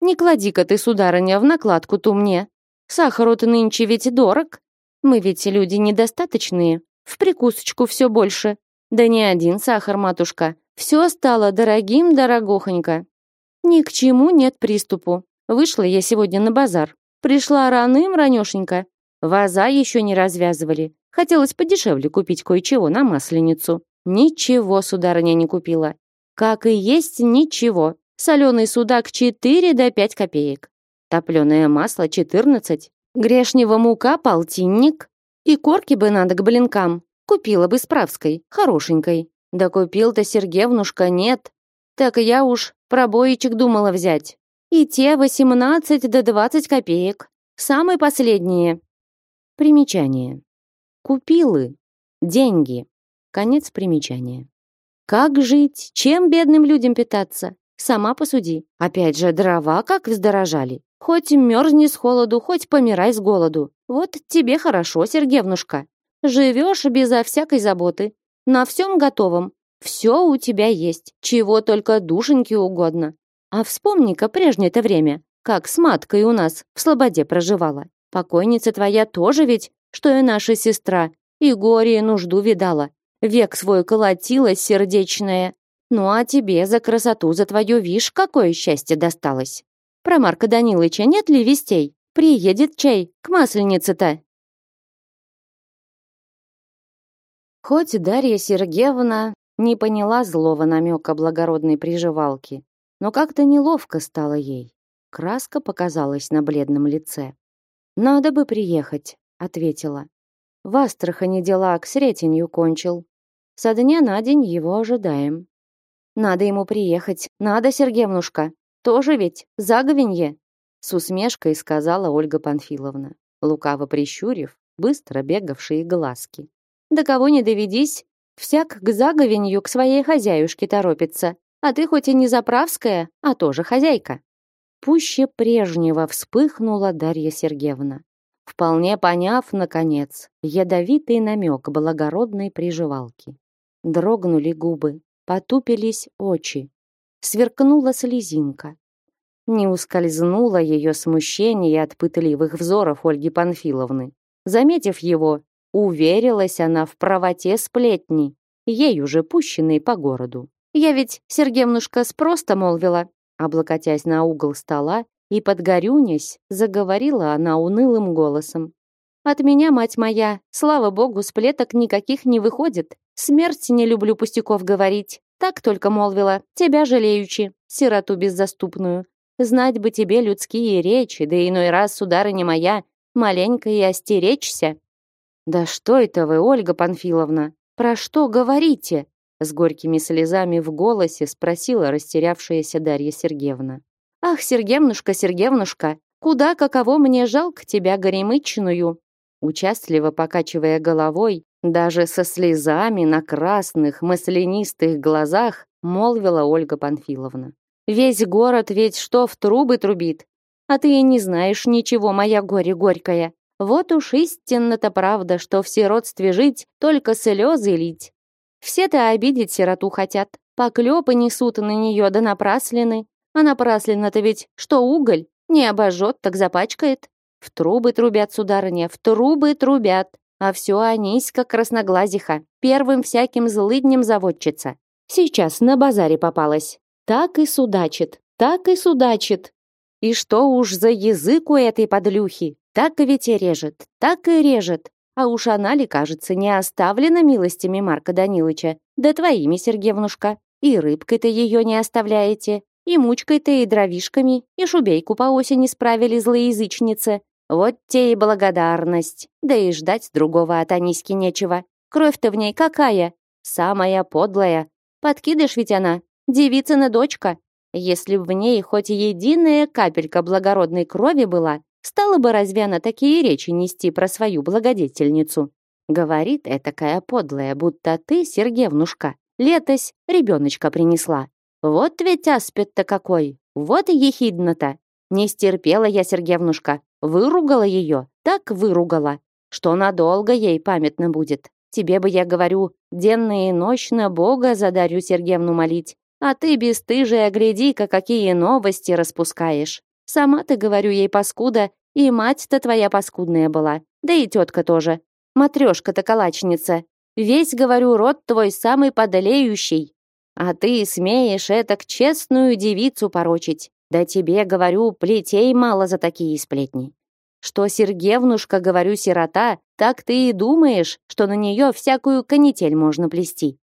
Speaker 1: Не клади-ка ты, сударыня, в накладку-то мне. Сахару-то нынче ведь дорог. Мы ведь люди недостаточные. В прикусочку все больше. Да не один сахар, матушка. Все стало дорогим дорогохонько. Ни к чему нет приступу. Вышла я сегодня на базар. Пришла раным ранешенько. Ваза еще не развязывали. Хотелось подешевле купить кое-чего на масленицу. Ничего, сударыня, не купила. Как и есть ничего. Соленый судак 4 до 5 копеек. Топленое масло 14. Грешнего мука полтинник. И корки бы надо к блинкам. Купила бы справской, хорошенькой. Да купил-то Сергеевнушка нет. Так я уж пробоичек думала взять. И те 18 до 20 копеек. Самые последние. Примечание. Купилы. Деньги. Конец примечания. Как жить? Чем бедным людям питаться? Сама посуди. Опять же, дрова как вздорожали. Хоть мерзни с холоду, хоть помирай с голоду. Вот тебе хорошо, Сергеевнушка. Живешь безо всякой заботы. На всем готовом. Все у тебя есть. Чего только душеньке угодно. А вспомни-ка прежнее-то время, как с маткой у нас в Слободе проживала. Покойница твоя тоже ведь, что и наша сестра, и горе, и нужду видала. Век свой колотилась сердечная. Ну а тебе за красоту, за твою вишь, какое счастье досталось. Про Марка Данилыча нет ли вестей? Приедет чай к масленице-то. Хоть Дарья Сергеевна не поняла злого намека благородной приживалки, но как-то неловко стало ей. Краска показалась на бледном лице. «Надо бы приехать», — ответила. «В Астрахани дела к Сретенью кончил. Со дня на день его ожидаем». «Надо ему приехать, надо, Сергеевнушка. Тоже ведь заговенье», — с усмешкой сказала Ольга Панфиловна, лукаво прищурив быстро бегавшие глазки. «Да кого не доведись, всяк к заговенью к своей хозяюшке торопится, а ты хоть и не заправская, а тоже хозяйка». Пуще прежнего вспыхнула Дарья Сергеевна, вполне поняв, наконец, ядовитый намек благородной приживалки. Дрогнули губы, потупились очи, сверкнула слезинка. Не ускользнуло ее смущение от пытливых взоров Ольги Панфиловны. Заметив его, уверилась она в правоте сплетни, ей уже пущенной по городу. «Я ведь, Сергеевнушка, спроста молвила, Облокотясь на угол стола и подгорюнясь, заговорила она унылым голосом. «От меня, мать моя, слава богу, сплеток никаких не выходит. Смерть не люблю пустяков говорить. Так только молвила, тебя жалеючи, сироту беззаступную. Знать бы тебе людские речи, да иной раз, сударыня моя, маленько и остеречься». «Да что это вы, Ольга Панфиловна? Про что говорите?» С горькими слезами в голосе спросила растерявшаяся Дарья Сергеевна. «Ах, Сергеевнушка, Сергеевнушка, куда каково мне жалко тебя, горемычную!» Участливо покачивая головой, даже со слезами на красных, маслянистых глазах, молвила Ольга Панфиловна. «Весь город ведь что в трубы трубит, а ты и не знаешь ничего, моя горе горькая. Вот уж истинно-то правда, что в сиротстве жить, только слезы лить. Все-то обидеть сироту хотят. Поклепы несут на нее да напраслины. А напраслина-то ведь что уголь? Не обожжет, так запачкает. В трубы трубят, сударыня, в трубы трубят. А все Аниська красноглазиха, первым всяким злыднем заводчица. Сейчас на базаре попалась. Так и судачит, так и судачит. И что уж за язык у этой подлюхи? Так и ведь и режет, так и режет. А уж она ли, кажется, не оставлена милостями Марка Данилыча, да твоими, Сергеевнушка. И рыбкой-то ее не оставляете, и мучкой-то, и дровишками, и шубейку по осени справили злоязычницы. Вот те и благодарность. Да и ждать другого от Аниськи нечего. Кровь-то в ней какая? Самая подлая. Подкидыш ведь она, девицына дочка. Если б в ней хоть единая капелька благородной крови была, Стала бы разве она такие речи нести про свою благодетельницу? Говорит этакая подлая, будто ты, Сергеевнушка, летось ребеночка принесла. Вот ведь аспект-то какой, вот и ехидно-то. Не стерпела я, Сергеевнушка, выругала ее, так выругала, что надолго ей памятно будет. Тебе бы, я говорю, денно и ночно Бога за Дарью Сергеевну молить, а ты, бесстыжая, гляди-ка, какие новости распускаешь. Сама ты, говорю ей, паскуда, и мать-то твоя паскудная была, да и тетка тоже. Матрешка-то калачница. Весь, говорю, род твой самый подолеющий. А ты смеешь это к честную девицу порочить. Да тебе, говорю, плетей мало за такие сплетни. Что Сергеевнушка, говорю, сирота, так ты и думаешь, что на нее всякую канитель можно плести.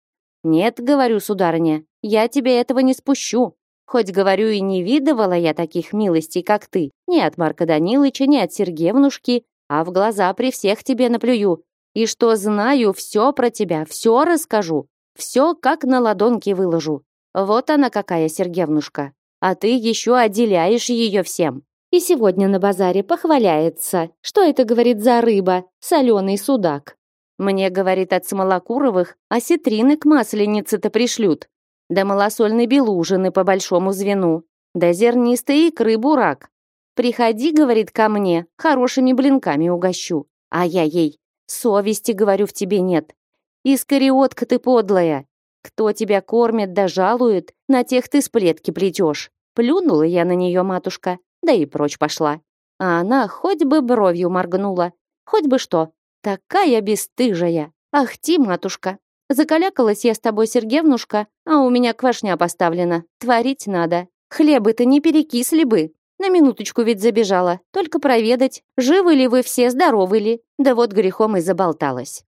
Speaker 1: Нет, говорю, сударыня, я тебе этого не спущу. Хоть, говорю, и не видывала я таких милостей, как ты, ни от Марка Данилыча, ни от Сергеевнушки, а в глаза при всех тебе наплюю. И что знаю, все про тебя, все расскажу, все как на ладонке выложу. Вот она какая Сергеевнушка. А ты еще отделяешь ее всем. И сегодня на базаре похваляется. Что это, говорит, за рыба? Соленый судак. Мне, говорит, от Смолокуровых осетрины к масленице-то пришлют. Да малосольной белужины по большому звену. Да зернистой икры бурак. Приходи, говорит, ко мне, хорошими блинками угощу. А я ей, совести, говорю, в тебе нет. Искариотка ты подлая. Кто тебя кормит да жалует, на тех ты сплетки плетешь. Плюнула я на нее, матушка да и прочь пошла. А она хоть бы бровью моргнула, хоть бы что. Такая бесстыжая. Ах ты, матушка. Закалякалась я с тобой, Сергеевнушка, а у меня квашня поставлена. Творить надо. Хлебы-то не перекисли бы. На минуточку ведь забежала, только проведать, живы ли вы все, здоровы ли. Да вот грехом и заболталась.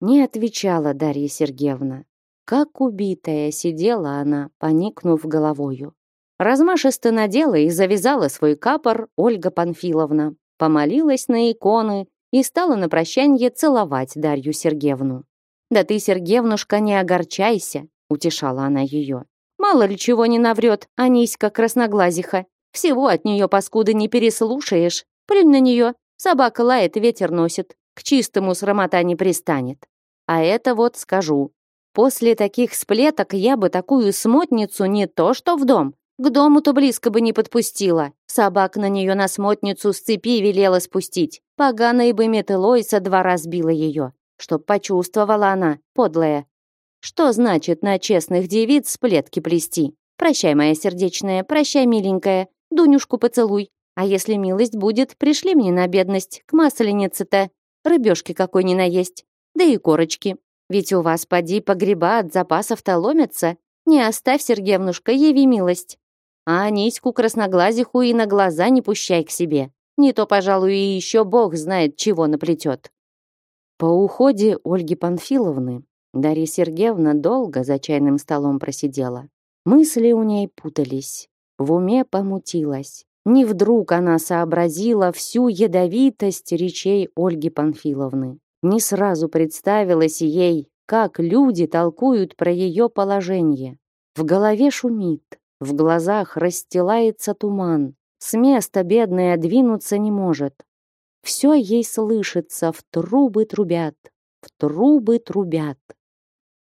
Speaker 1: Не отвечала Дарья Сергеевна. Как убитая сидела она, поникнув головою. Размашисто надела и завязала свой капор Ольга Панфиловна, помолилась на иконы и стала на прощанье целовать Дарью Сергеевну. «Да ты, Сергеевнушка, не огорчайся», — утешала она ее. «Мало ли чего не наврет, Аниська красноглазиха. Всего от нее, паскуды, не переслушаешь. Плюнь на нее, собака лает, ветер носит. К чистому срамота не пристанет. А это вот скажу. После таких сплеток я бы такую смотницу не то что в дом, к дому-то близко бы не подпустила. Собак на нее на смотницу с цепи велела спустить. Поганой бы метлой со двора сбила ее. Чтоб почувствовала она, подлая. Что значит на честных девиц сплетки плести? Прощай, моя сердечная, прощай, миленькая. Дунюшку поцелуй. А если милость будет, пришли мне на бедность, к масленице-то. Рыбешки какой ни наесть. Да и корочки. Ведь у вас, поди, погреба от запасов-то ломятся. Не оставь, Сергеевнушка, яви милость. А Аниську красноглазиху и на глаза не пущай к себе. Не то, пожалуй, и еще бог знает, чего наплетет. По уходе Ольги Панфиловны Дарья Сергеевна долго за чайным столом просидела. Мысли у ней путались, в уме помутилась. Не вдруг она сообразила всю ядовитость речей Ольги Панфиловны. Не сразу представилось ей, как люди толкуют про ее положение. В голове шумит, в глазах расстилается туман. С места бедная двинуться не может. Все ей слышится, в трубы трубят, в трубы трубят.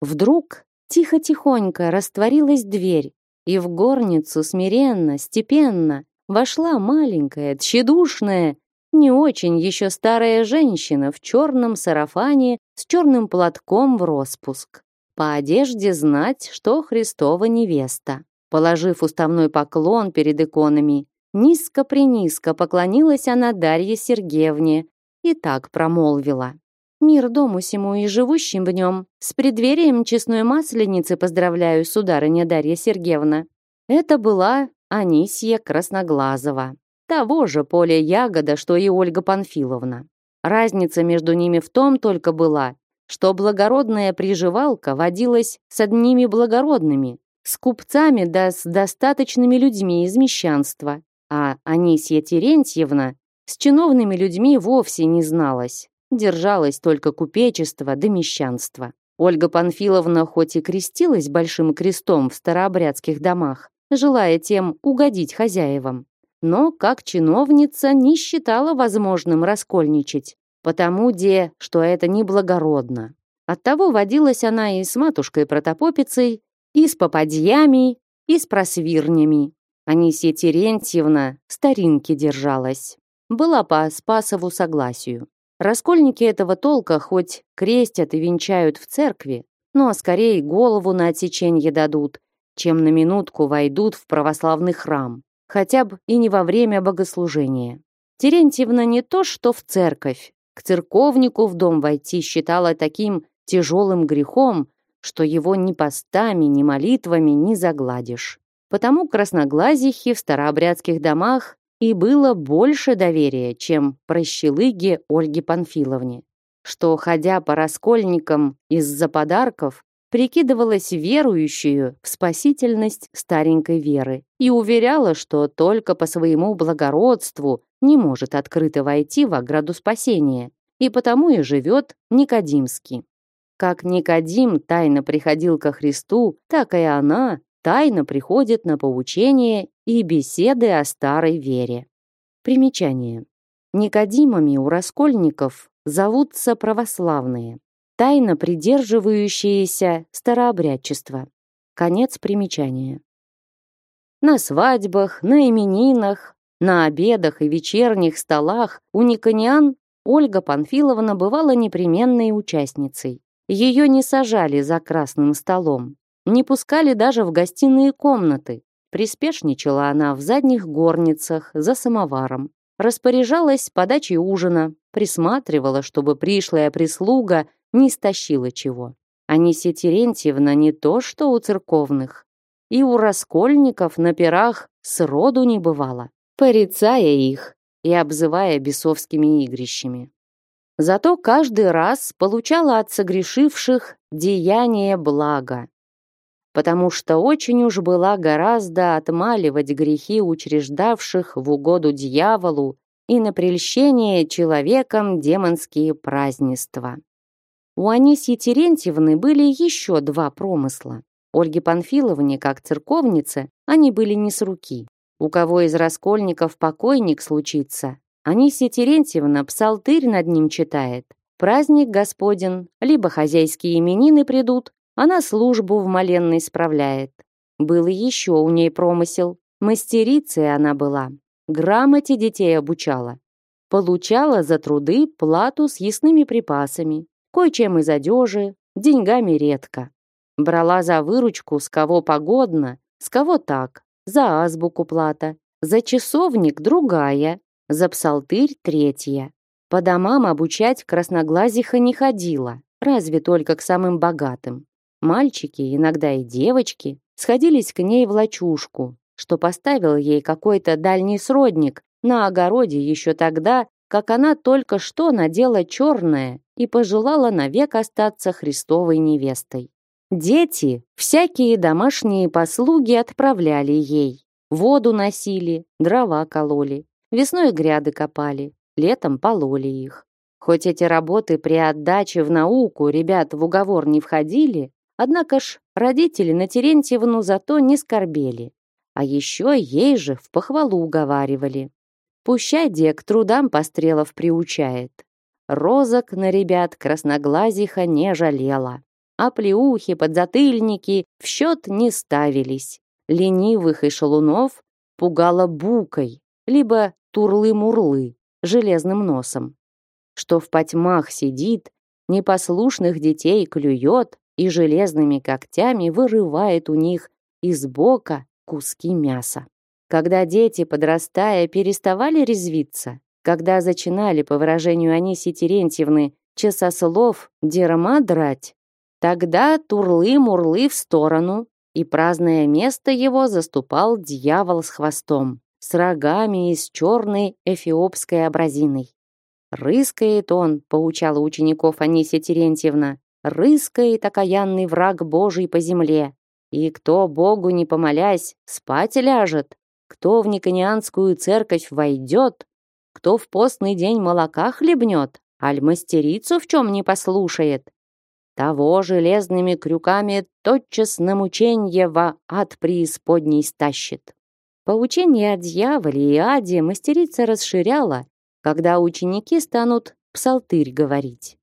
Speaker 1: Вдруг тихо-тихонько растворилась дверь, и в горницу смиренно, степенно вошла маленькая, тщедушная, не очень еще старая женщина в черном сарафане с черным платком в распуск. По одежде знать, что Христова невеста. Положив уставной поклон перед иконами, низко-принизко поклонилась она Дарье Сергеевне и так промолвила. «Мир дому сему и живущим в нем, с преддверием честной масленицы поздравляю, сударыня Дарья Сергеевна». Это была Анисья Красноглазова, того же поля ягода, что и Ольга Панфиловна. Разница между ними в том только была, что благородная приживалка водилась с одними благородными, с купцами да с достаточными людьми из мещанства, а Анисья Терентьевна с чиновными людьми вовсе не зналась, держалась только купечество да мещанство. Ольга Панфиловна хоть и крестилась большим крестом в старообрядских домах, желая тем угодить хозяевам, но как чиновница не считала возможным раскольничать, потому де, что это неблагородно. Оттого водилась она и с матушкой-протопопицей, и с попадьями, и с просвирнями. Анисия Терентьевна старинки держалась. Была по Спасову согласию. Раскольники этого толка хоть крестят и венчают в церкви, но скорее голову на отсеченье дадут, чем на минутку войдут в православный храм, хотя бы и не во время богослужения. Терентьевна не то что в церковь, к церковнику в дом войти считала таким тяжелым грехом, что его ни постами, ни молитвами не загладишь. Потому красноглазихи в старообрядских домах и было больше доверия, чем прощелыге Ольге Панфиловне, что, ходя по раскольникам из-за подарков, прикидывалась верующую в спасительность старенькой веры и уверяла, что только по своему благородству не может открыто войти в ограду спасения, и потому и живет Никодимский. Как Никодим тайно приходил ко Христу, так и она тайно приходит на поучение и беседы о старой вере. Примечание. Никодимами у раскольников зовутся православные, тайно придерживающиеся старообрядчества. Конец примечания. На свадьбах, на именинах, на обедах и вечерних столах у никониан Ольга Панфиловна бывала непременной участницей. Ее не сажали за красным столом, не пускали даже в гостиные комнаты. Приспешничала она в задних горницах за самоваром. Распоряжалась подачей ужина, присматривала, чтобы пришлая прислуга не стащила чего. Анисия Терентьевна не то что у церковных. И у раскольников на пирах сроду не бывало, порицая их и обзывая бесовскими игрищами. Зато каждый раз получала от согрешивших деяние блага, потому что очень уж была гораздо отмаливать грехи учреждавших в угоду дьяволу и на прельщение человеком демонские празднества. У Анисьи Терентьевны были еще два промысла. Ольге Панфиловне, как церковнице, они были не с руки. У кого из раскольников покойник случится, Анисия Терентьевна псалтырь над ним читает. Праздник Господен, либо хозяйские именины придут, она службу в моленной справляет. Был и еще у ней промысел. Мастерицей она была. Грамоте детей обучала. Получала за труды плату с ясными припасами, кое-чем из одежи, деньгами редко. Брала за выручку с кого погодно, с кого так, за азбуку плата, за часовник другая, за псалтырь третья. По домам обучать красноглазиха не ходила, разве только к самым богатым. Мальчики, иногда и девочки, сходились к ней в лачушку, что поставил ей какой-то дальний сродник на огороде еще тогда, как она только что надела черное и пожелала навек остаться Христовой невестой. Дети всякие домашние послуги отправляли ей. Воду носили, дрова кололи, Весной гряды копали, летом пололи их. Хоть эти работы при отдаче в науку ребят в уговор не входили, однако ж родители на Терентьевну зато не скорбели. А еще ей же в похвалу уговаривали. Пущай к трудам пострелов приучает. Розок на ребят красноглазиха не жалела. А плеухи, подзатыльники в счет не ставились. Ленивых и шалунов пугала букой, либо турлы-мурлы, железным носом. Что в потьмах сидит, непослушных детей клюет и железными когтями вырывает у них из бока куски мяса. Когда дети, подрастая, переставали резвиться, когда зачинали, по выражению Аниси Терентьевны, часослов дерма драть, тогда турлы-мурлы в сторону, и праздное место его заступал дьявол с хвостом с рогами и с черной эфиопской образиной. «Рыскает он», — поучала учеников Анисия Терентьевна, «рыскает окаянный враг Божий по земле. И кто Богу не помолясь, спать ляжет, кто в Никонианскую церковь войдет, кто в постный день молока хлебнет, аль мастерицу в чем не послушает, того железными крюками тотчас на мученье во ад преисподней стащит. Поучение о дьяволе и аде мастерица расширяла, когда ученики станут псалтырь говорить.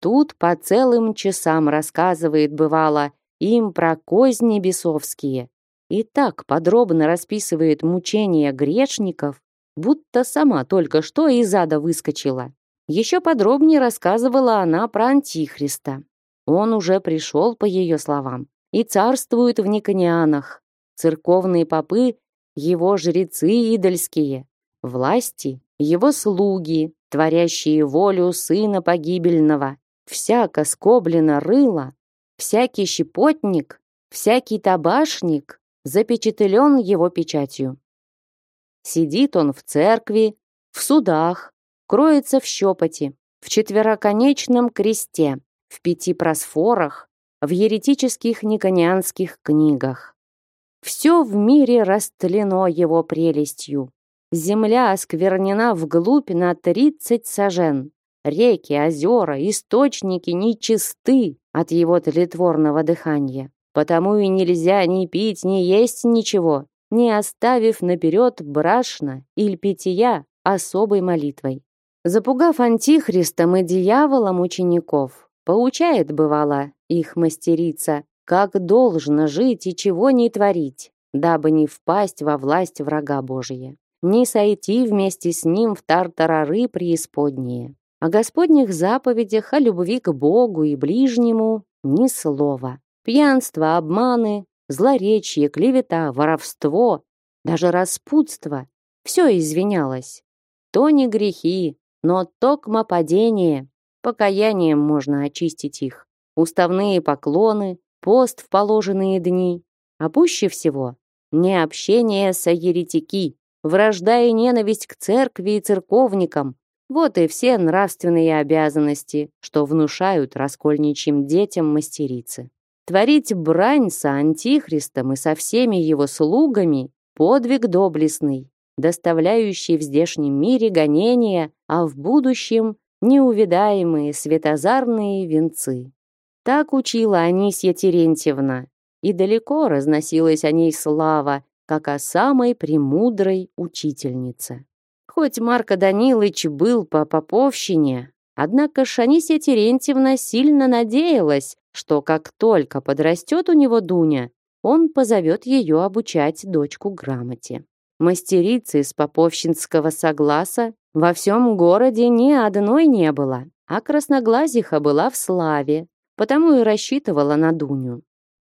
Speaker 1: Тут по целым часам рассказывает, бывало, им про козни бесовские, и так подробно расписывает мучения грешников, будто сама только что из ада выскочила. Еще подробнее рассказывала она про Антихриста. Он уже пришел, по ее словам, и царствует в Никонианах. Церковные попы — его жрецы идольские, власти — его слуги, творящие волю сына погибельного. Всяко скоблено рыло, всякий щепотник, всякий табашник запечатлен его печатью. Сидит он в церкви, в судах, кроется в щепоте, в четвероконечном кресте, в пяти просфорах, в еретических никонианских книгах. Все в мире растлено его прелестью. Земля осквернена вглубь на тридцать сажен. Реки, озера, источники нечисты от его тлетворного дыхания. Потому и нельзя ни пить, ни есть ничего, не оставив наперед брашна или питья особой молитвой. Запугав антихристом и дьяволом учеников, поучает, бывало, их мастерица, как должно жить и чего не творить, дабы не впасть во власть врага Божия, не сойти вместе с ним в тартарары преисподние. О Господних заповедях, о любви к Богу и ближнему ни слова. Пьянство, обманы, злоречие, клевета, воровство, даже распутство — все извинялось. То не грехи, но токмо падение. Покаянием можно очистить их. Уставные поклоны, пост в положенные дни. А пуще всего — не общение со еретики, вражда и ненависть к церкви и церковникам, вот и все нравственные обязанности, что внушают раскольничьим детям мастерицы. Творить брань со Антихристом и со всеми его слугами – подвиг доблестный, доставляющий в здешнем мире гонения, а в будущем – неувидаемые светозарные венцы. Так учила Анисья Терентьевна, и далеко разносилась о ней слава, как о самой премудрой учительнице. Хоть Марко Данилович был по поповщине, однако Шанисия Терентьевна сильно надеялась, что как только подрастет у него Дуня, он позовет ее обучать дочку грамоте. Мастерицы из поповщинского согласа во всем городе ни одной не было, а красноглазиха была в славе, потому и рассчитывала на Дуню.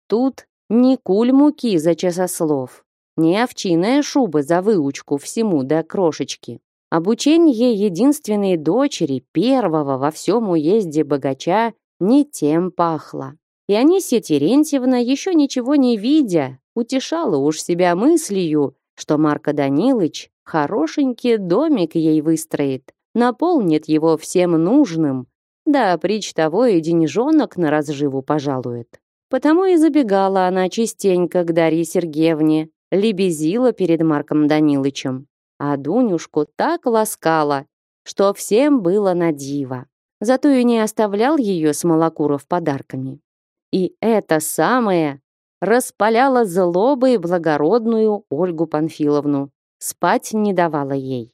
Speaker 1: Тут ни куль муки за часослов, не овчиная шуба за выучку всему до крошечки. Обучение единственной дочери первого во всем уезде богача не тем пахло. И Анисия Терентьевна, еще ничего не видя, утешала уж себя мыслью, что Марко Данилыч хорошенький домик ей выстроит, наполнит его всем нужным, да прич того и деньжонок на разживу пожалует. Потому и забегала она частенько к Дарье Сергеевне, лебезила перед Марком Данилычем. А Дунюшку так ласкала, что всем было на диво. Зато и не оставлял ее с Малакуров подарками. И это самое распаляло злобой благородную Ольгу Панфиловну. Спать не давала ей.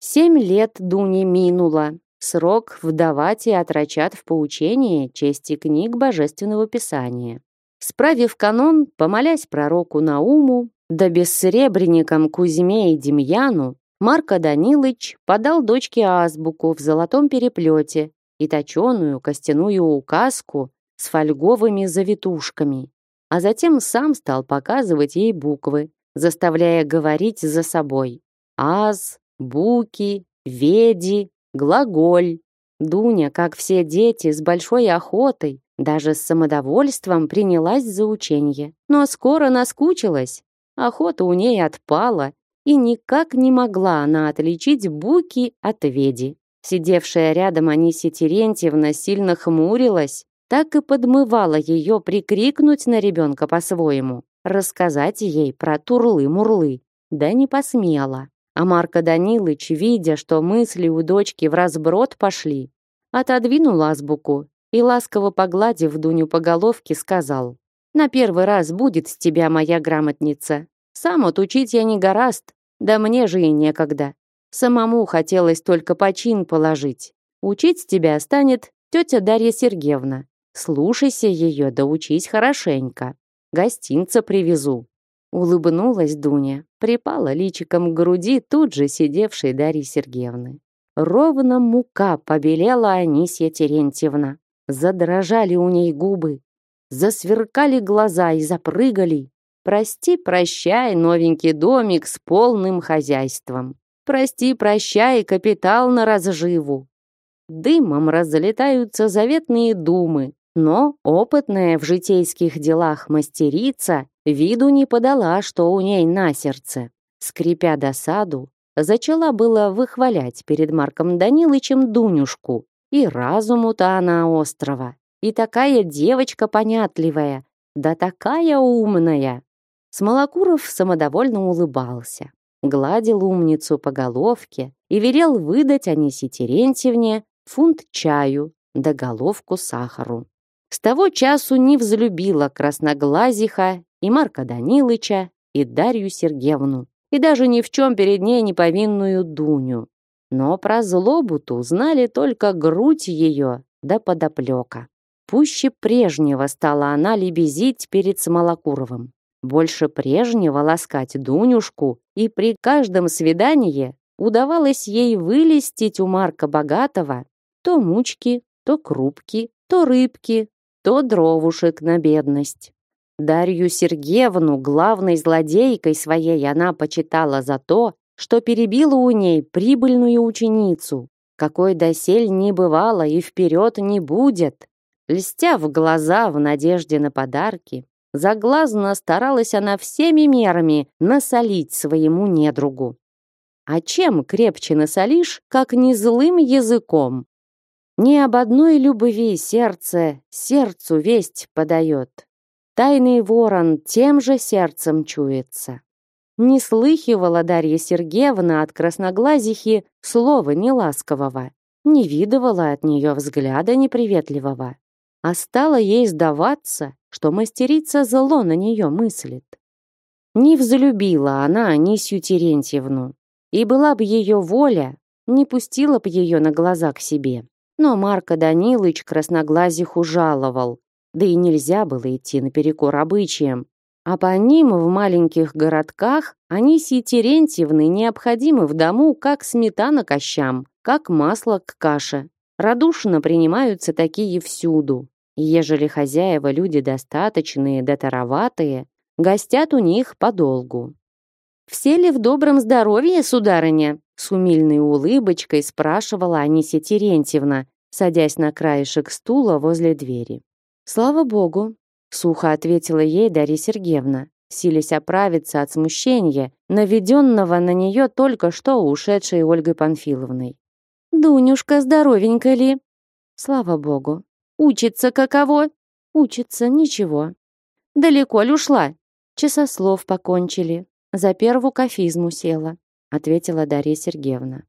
Speaker 1: Семь лет Дуне минуло. Срок вдавать и отрачат в поучение чести книг Божественного Писания. Справив канон, помолясь пророку Науму, да бессребренникам Кузьме и Демьяну Марко Данилыч подал дочке азбуку в золотом переплете и точеную костяную указку с фольговыми завитушками, а затем сам стал показывать ей буквы, заставляя говорить за собой. Аз, буки, веди, глаголь. Дуня, как все дети, с большой охотой, даже с самодовольством принялась за учение, но скоро наскучилась Охота у ней отпала, и никак не могла она отличить буки от веди. Сидевшая рядом Анисия Терентьевна сильно хмурилась, так и подмывала ее прикрикнуть на ребенка по-своему, рассказать ей про турлы-мурлы, да не посмела. А Марко Данилыч, видя, что мысли у дочки в разброд пошли, отодвинул азбуку и, ласково погладив Дуню по головке, сказал, «На первый раз будет с тебя моя грамотница, сам отучить я не гораст, да мне же и некогда. Самому хотелось только почин положить. Учить тебя станет тетя Дарья Сергеевна. Слушайся ее, да учись хорошенько. Гостинца привезу. Улыбнулась Дуня, припала личиком к груди тут же сидевшей Дарьи Сергеевны. Ровно мука побелела Анисья Терентьевна. Задрожали у ней губы, засверкали глаза и запрыгали. Прости, прощай, новенький домик с полным хозяйством. Прости, прощай, капитал на разживу. Дымом разлетаются заветные думы, но опытная в житейских делах мастерица виду не подала, что у ней на сердце. Скрипя досаду, зачала было выхвалять перед Марком Данилычем Дунюшку. И разуму-то она острова, и такая девочка понятливая, да такая умная. Смолокуров самодовольно улыбался, гладил умницу по головке и велел выдать Анисе Терентьевне фунт чаю да головку сахару. С того часу не взлюбила красноглазиха и Марка Данилыча, и Дарью Сергеевну, и даже ни в чем перед ней не повинную Дуню. Но про злобу-то знали только грудь ее да подоплека. Пуще прежнего стала она лебезить перед Смолокуровым. Больше прежнего ласкать Дунюшку, и при каждом свидании удавалось ей вылестить у Марка Богатого то мучки, то крупки, то рыбки, то дровушек на бедность. Дарью Сергеевну главной злодейкой своей она почитала за то, что перебила у ней прибыльную ученицу, какой досель не бывало и вперед не будет. Льстя в глаза в надежде на подарки, заглазно старалась она всеми мерами насолить своему недругу. А чем крепче насолишь, как не злым языком? Ни об одной любви сердце сердцу весть подает. Тайный ворон тем же сердцем чуется. Не слыхивала Дарья Сергеевна от красноглазихи слова неласкового, не видывала от нее взгляда неприветливого. А стало ей сдаваться, что мастерица зло на нее мыслит. Не взлюбила она Анисью Терентьевну, и была бы ее воля, не пустила б ее на глаза к себе. Но Марко Данилыч красноглазиху жаловал, да и нельзя было идти наперекор обычаям. А по ним в маленьких городках Анисии Терентьевны необходимы в дому как сметана к щам, как масло к каше. Радушно принимаются такие всюду. Ежели хозяева люди достаточные да тароватые, гостят у них подолгу. «Все ли в добром здоровье, сударыня?» С умильной улыбочкой спрашивала Анисия Терентьевна, садясь на краешек стула возле двери. «Слава богу», — сухо ответила ей Дарья Сергеевна, силясь оправиться от смущения, наведенного на нее только что ушедшей Ольгой Панфиловной. «Дунюшка, здоровенька ли?» «Слава богу». «Учится каково?» «Учится, ничего». «Далеко ли ушла?» «Часослов покончили. За первую кафизму села ответила Дарья Сергеевна.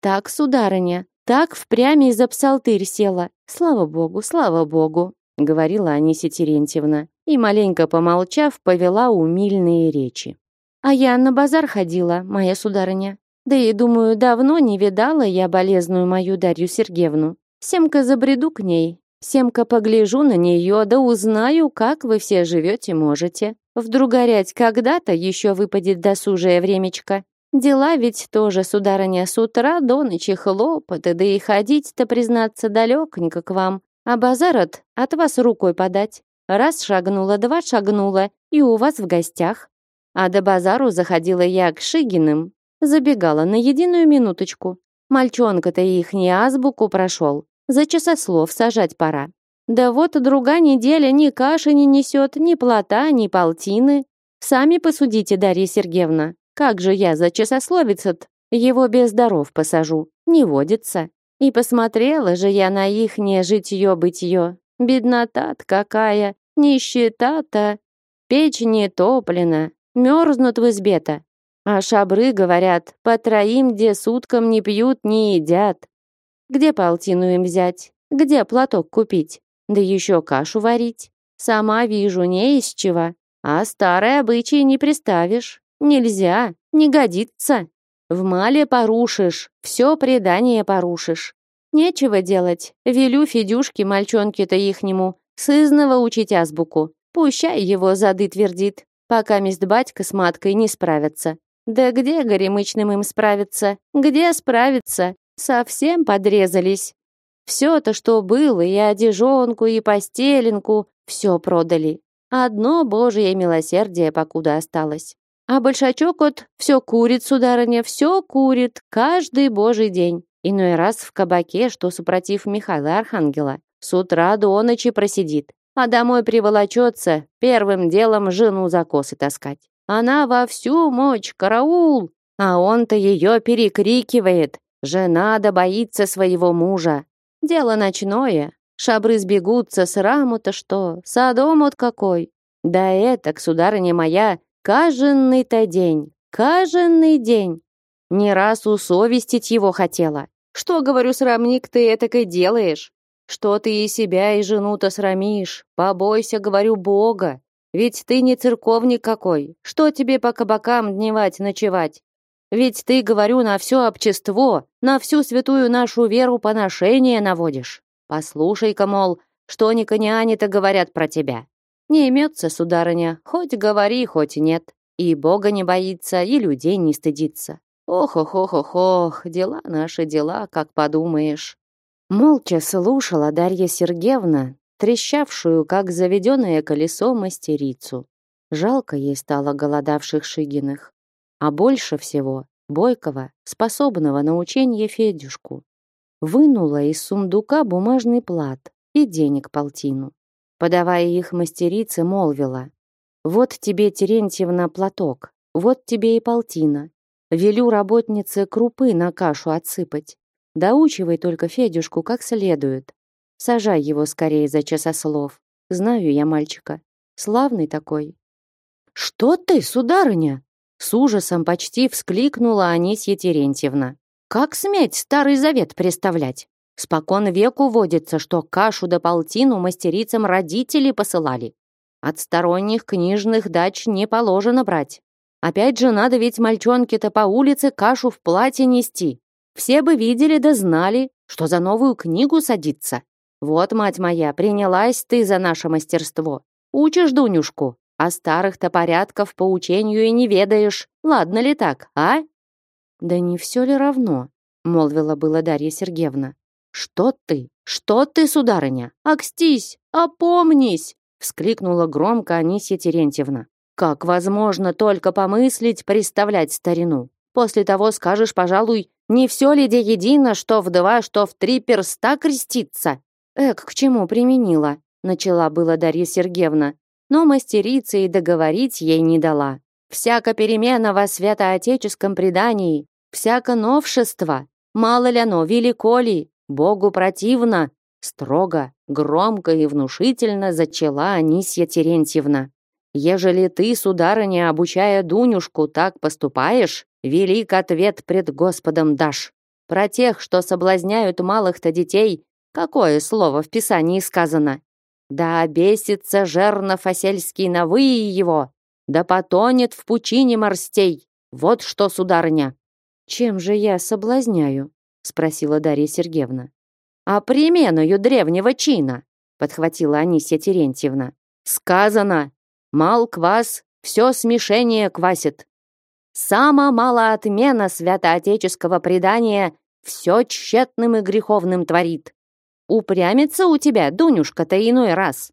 Speaker 1: Так, сударыня, так впрямь и за псалтырь села. Слава богу, слава богу, говорила Анисия Терентьевна и, маленько помолчав, повела умильные речи. А я на базар ходила, моя сударыня. Да и, думаю, давно не видала я болезную мою Дарью Сергеевну. Семка забреду к ней, семка погляжу на нее, да узнаю, как вы все живете можете. Вдруг горять когда-то еще выпадет досужее времечко. Дела ведь тоже, сударыня, с утра до ночи хлопоты, да и ходить-то, признаться, далеконько к вам. А базар от, от вас рукой подать. Раз шагнула, два шагнула, и у вас в гостях. А до базару заходила я к Шигиным, забегала на единую минуточку. Мальчонка-то их не азбуку прошел, за часослов сажать пора. Да вот другая неделя ни каши не несет, ни плота, ни полтины. Сами посудите, Дарья Сергеевна, как же я за часословица его без даров посажу? Не водится. И посмотрела же я на ихнее житье-бытье. Беднота-то какая, нищета-то. Печь не топлена, мерзнут в избе-то. А шабры, говорят, по троим, где суткам не пьют, не едят. Где полтину им взять? Где платок купить? Да еще кашу варить. Сама вижу, не из чего. А старые обычаи не приставишь. Нельзя, не годится. В мале порушишь, все предание порушишь. Нечего делать. Велю Федюшке, мальчонке-то ихнему, сызнова учить азбуку. Пущай его зады твердит. пока месть батька с маткой не справятся. Да где горемычным им справиться? Где справиться? Совсем подрезались. Все-то, что было, и одежонку, и постеленку, все продали. Одно божье милосердие покуда осталось. А большачок вот все курит, сударыня, все курит, каждый божий день. Иной раз в кабаке, что супротив Михаила Архангела, с утра до ночи просидит, а домой приволочется, первым делом жену за косы таскать. Она во всю мощь, караул, а он-то ее перекрикивает. Жена да боится своего мужа. Дело ночное. Шабры сбегутся, сраму-то что, садом вот какой. Да это, сударыня моя, каженный-то день, каженный день. Не раз усовестить его хотела. Что, говорю, срамник, ты этакой делаешь? Что ты и себя, и жену-то срамишь? Побойся, говорю, Бога. Ведь ты не церковник какой. Что тебе по кабакам дневать, ночевать? Ведь ты, говорю, на все общество, на всю святую нашу веру поношение наводишь. Послушай-ка, мол, что ни коняне-то говорят про тебя. Не имется, сударыня, хоть говори, хоть нет. И Бога не боится, и людей не стыдится. Ох-ох-ох-ох, дела наши дела, как подумаешь. Молча слушала Дарья Сергеевна, трещавшую, как заведенное колесо, мастерицу. Жалко ей стало голодавших Шигиных а больше всего Бойкова, способного на учение Федюшку. Вынула из сундука бумажный плат и денег полтину. Подавая их мастерице, молвила. «Вот тебе, Терентьевна, платок, вот тебе и полтина. Велю работнице крупы на кашу отсыпать. Доучивай только Федюшку как следует. Сажай его скорее за часослов. Знаю я мальчика. Славный такой». «Что ты, сударыня?» С ужасом почти вскликнула Анисья Терентьевна. «Как сметь Старый Завет представлять? Спокон веку водится, что кашу да полтину мастерицам родители посылали. От сторонних книжных дач не положено брать. Опять же, надо ведь мальчонке-то по улице кашу в платье нести. Все бы видели да знали, что за новую книгу садится. Вот, мать моя, принялась ты за наше мастерство. Учишь Дунюшку, а старых-то порядков по учению и не ведаешь. Ладно ли так, а? Да не все ли равно, молвила была Дарья Сергеевна. Что ты? Что ты, сударыня? Акстись, опомнись! вскликнула громко Анисья Терентьевна. Как возможно только помыслить, представлять старину? После того скажешь, пожалуй, не все ли де едино, что в два, что в три перста креститься? Эк, к чему применила? Начала была Дарья Сергеевна, но мастерица и договорить ей не дала. Всяко перемена во святоотеческом предании, всяко новшество, мало ли оно, велико ли, Богу противно, строго, громко и внушительно зачала Анисья Терентьевна. Ежели ты, сударыня, обучая Дунюшку, так поступаешь, велик ответ пред Господом дашь. Про тех, что соблазняют малых-то детей, какое слово в Писании сказано? Да обесится жернов осельский на выи его, да потонет в пучине морстей. Вот что, сударыня!» «Чем же я соблазняю?» — спросила Дарья Сергеевна. «А применою древнего чина», — подхватила Анисья Терентьевна. «Сказано, мал квас, все смешение квасит. Сама мало отмена святоотеческого предания все тщетным и греховным творит. Упрямится у тебя, Дунюшка-то иной раз.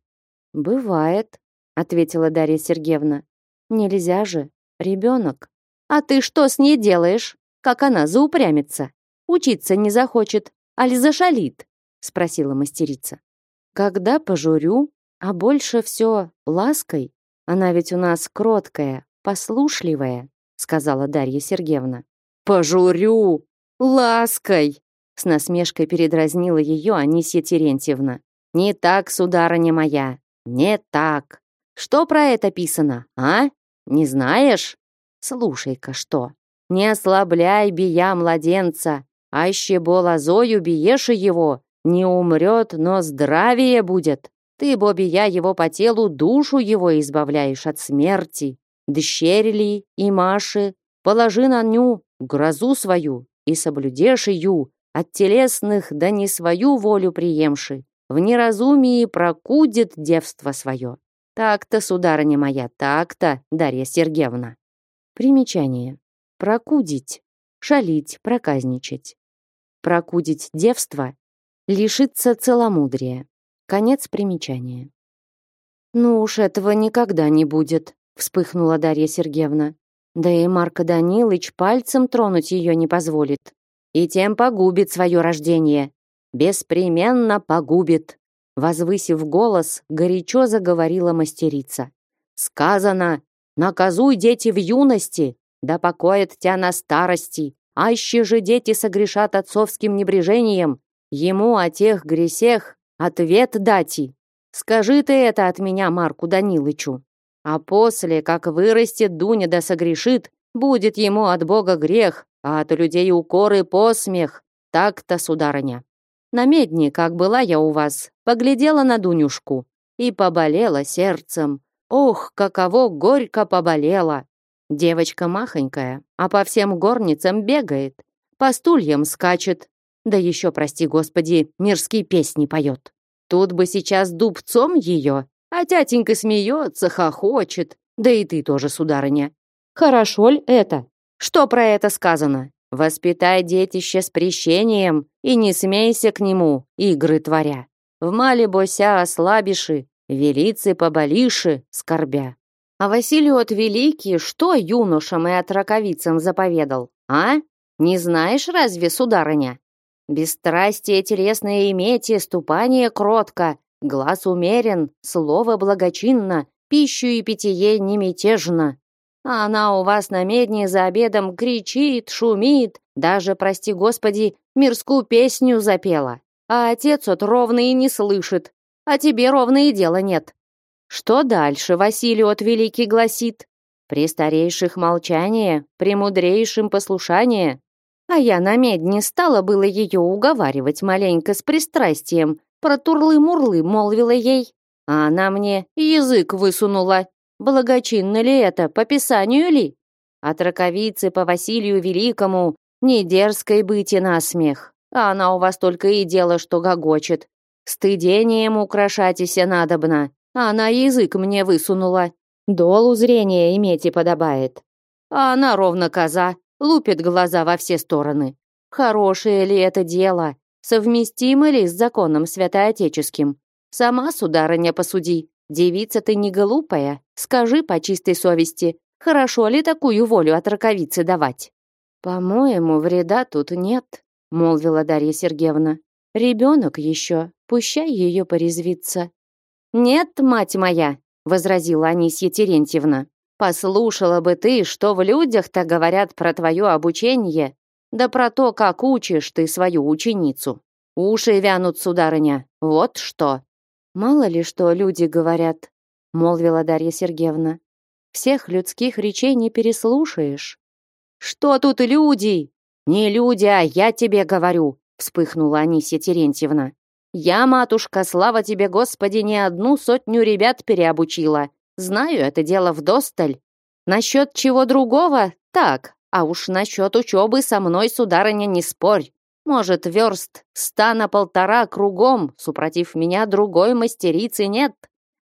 Speaker 1: Бывает, ответила Дарья Сергеевна. Нельзя же, ребенок. А ты что с ней делаешь? Как она заупрямится? Учиться не захочет, али зашалит? Спросила мастерица. Когда пожурю, а больше все лаской, она ведь у нас кроткая, послушливая, сказала Дарья Сергеевна. Пожурю, лаской, с насмешкой передразнила ее Анисья Терентьевна. «Не так, сударыня моя, не так. Что про это писано, а? Не знаешь? Слушай-ка, что. Не ослабляй бия младенца, аще бо лозою биешь его, не умрет, но здравие будет. Ты, бо бия его по телу, душу его избавляешь от смерти. Дщерли и Маши, положи на ню грозу свою и соблюдешь ее, от телесных да не свою волю приемши, в неразумии прокудит девство свое. Так-то, сударыня моя, так-то, Дарья Сергеевна. Примечание. Прокудить, шалить, проказничать. Прокудить девство, лишиться целомудрия. Конец примечания. «Ну уж этого никогда не будет», — вспыхнула Дарья Сергеевна. Да и Марко Данилыч пальцем тронуть ее не позволит. И тем погубит свое рождение. Беспременно погубит. Возвысив голос, горячо заговорила мастерица. «Сказано, наказуй дети в юности, да покоят тебя на старости, аще же дети согрешат отцовским небрежением, ему о тех гресех ответ дати. Скажи ты это от меня Марку Данилычу. А после, как вырастет Дуня да согрешит, будет ему от Бога грех, а от людей укор и посмех. Так-то, сударыня. На медне, как была я у вас, поглядела на Дунюшку и поболела сердцем. Ох, каково горько поболела. Девочка махонькая, а по всем горницам бегает, по стульям скачет, да еще, прости господи, мирские песни поет. Тут бы сейчас дубцом ее, а тятенька смеется, хохочет. Да и ты тоже, сударыня. Хорошо ли это? Что про это сказано? Воспитай детище с прещением и не смейся к нему, игры творя. В мале бося ослабиши, велицы поболиши, скорбя. А Василий от Великий что юношам и отраковицам заповедал, а? Не знаешь разве, сударыня? Бесстрастие телесное имейте, ступание кротко, глаз умерен, слово благочинно, пищу и питье не мятежно. А она у вас на медне за обедом кричит, шумит, даже, прости господи, мирскую песню запела. А отец от ровно и не слышит, а тебе ровно и дела нет. Что дальше Василий от Великий гласит? При старейших молчание, при мудрейшем послушание. А я на медне стала было ее уговаривать маленько с пристрастием. Про турлы-мурлы молвила ей. А она мне язык высунула. Благочинно ли это, по писанию ли? От раковицы по Василию Великому не дерзкой быть и насмех. А она у вас только и дело, что гогочет. Стыдением украшатися надобно а она язык мне высунула. Долу зрения иметь и подобает. А она ровно коза, лупит глаза во все стороны. Хорошее ли это дело? Совместимо ли с законом святоотеческим? Сама, сударыня, посуди. Девица ты не глупая. Скажи по чистой совести, хорошо ли такую волю от раковицы давать? По-моему, вреда тут нет, молвила Дарья Сергеевна. Ребенок еще, пущай ее порезвиться. «Нет, мать моя», — возразила Анисья Терентьевна. «Послушала бы ты, что в людях-то говорят про твое обучение, да про то, как учишь ты свою ученицу. Уши вянут, сударыня, вот что». «Мало ли что люди говорят», — молвила Дарья Сергеевна. «Всех людских речей не переслушаешь». «Что тут люди?» «Не люди, а я тебе говорю», — вспыхнула Анисья Терентьевна. Я, матушка, слава тебе, Господи, не одну сотню ребят переобучила. Знаю это дело вдосталь. Насчет чего другого? Так, а уж насчет учебы со мной, сударыня, не спорь. Может, верст ста на полтора кругом, супротив меня другой мастерицы нет.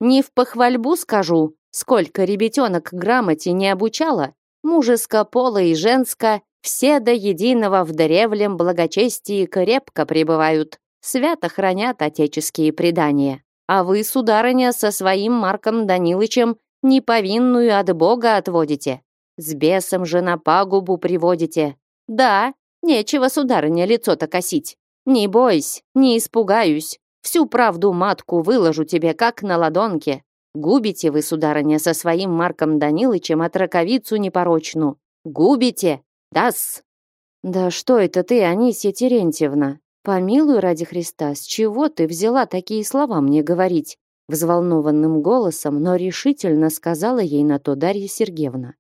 Speaker 1: Не в похвальбу скажу, сколько ребятенок грамоте не обучала. Мужеско, пола и женско, все до единого в древлем благочестии крепко пребывают свято хранят отеческие предания. А вы, сударыня, со своим Марком Данилычем неповинную от Бога отводите. С бесом же на пагубу приводите. Да, нечего, сударыня, лицо-то косить. Не бойся, не испугаюсь. Всю правду матку выложу тебе, как на ладонке. Губите вы, сударыня, со своим Марком Данилычем от раковицу непорочну. Губите? Дас. Да что это ты, Анисья Терентьевна? «Помилуй ради Христа, с чего ты взяла такие слова мне говорить?» Взволнованным голосом, но решительно сказала ей на то Дарья Сергеевна.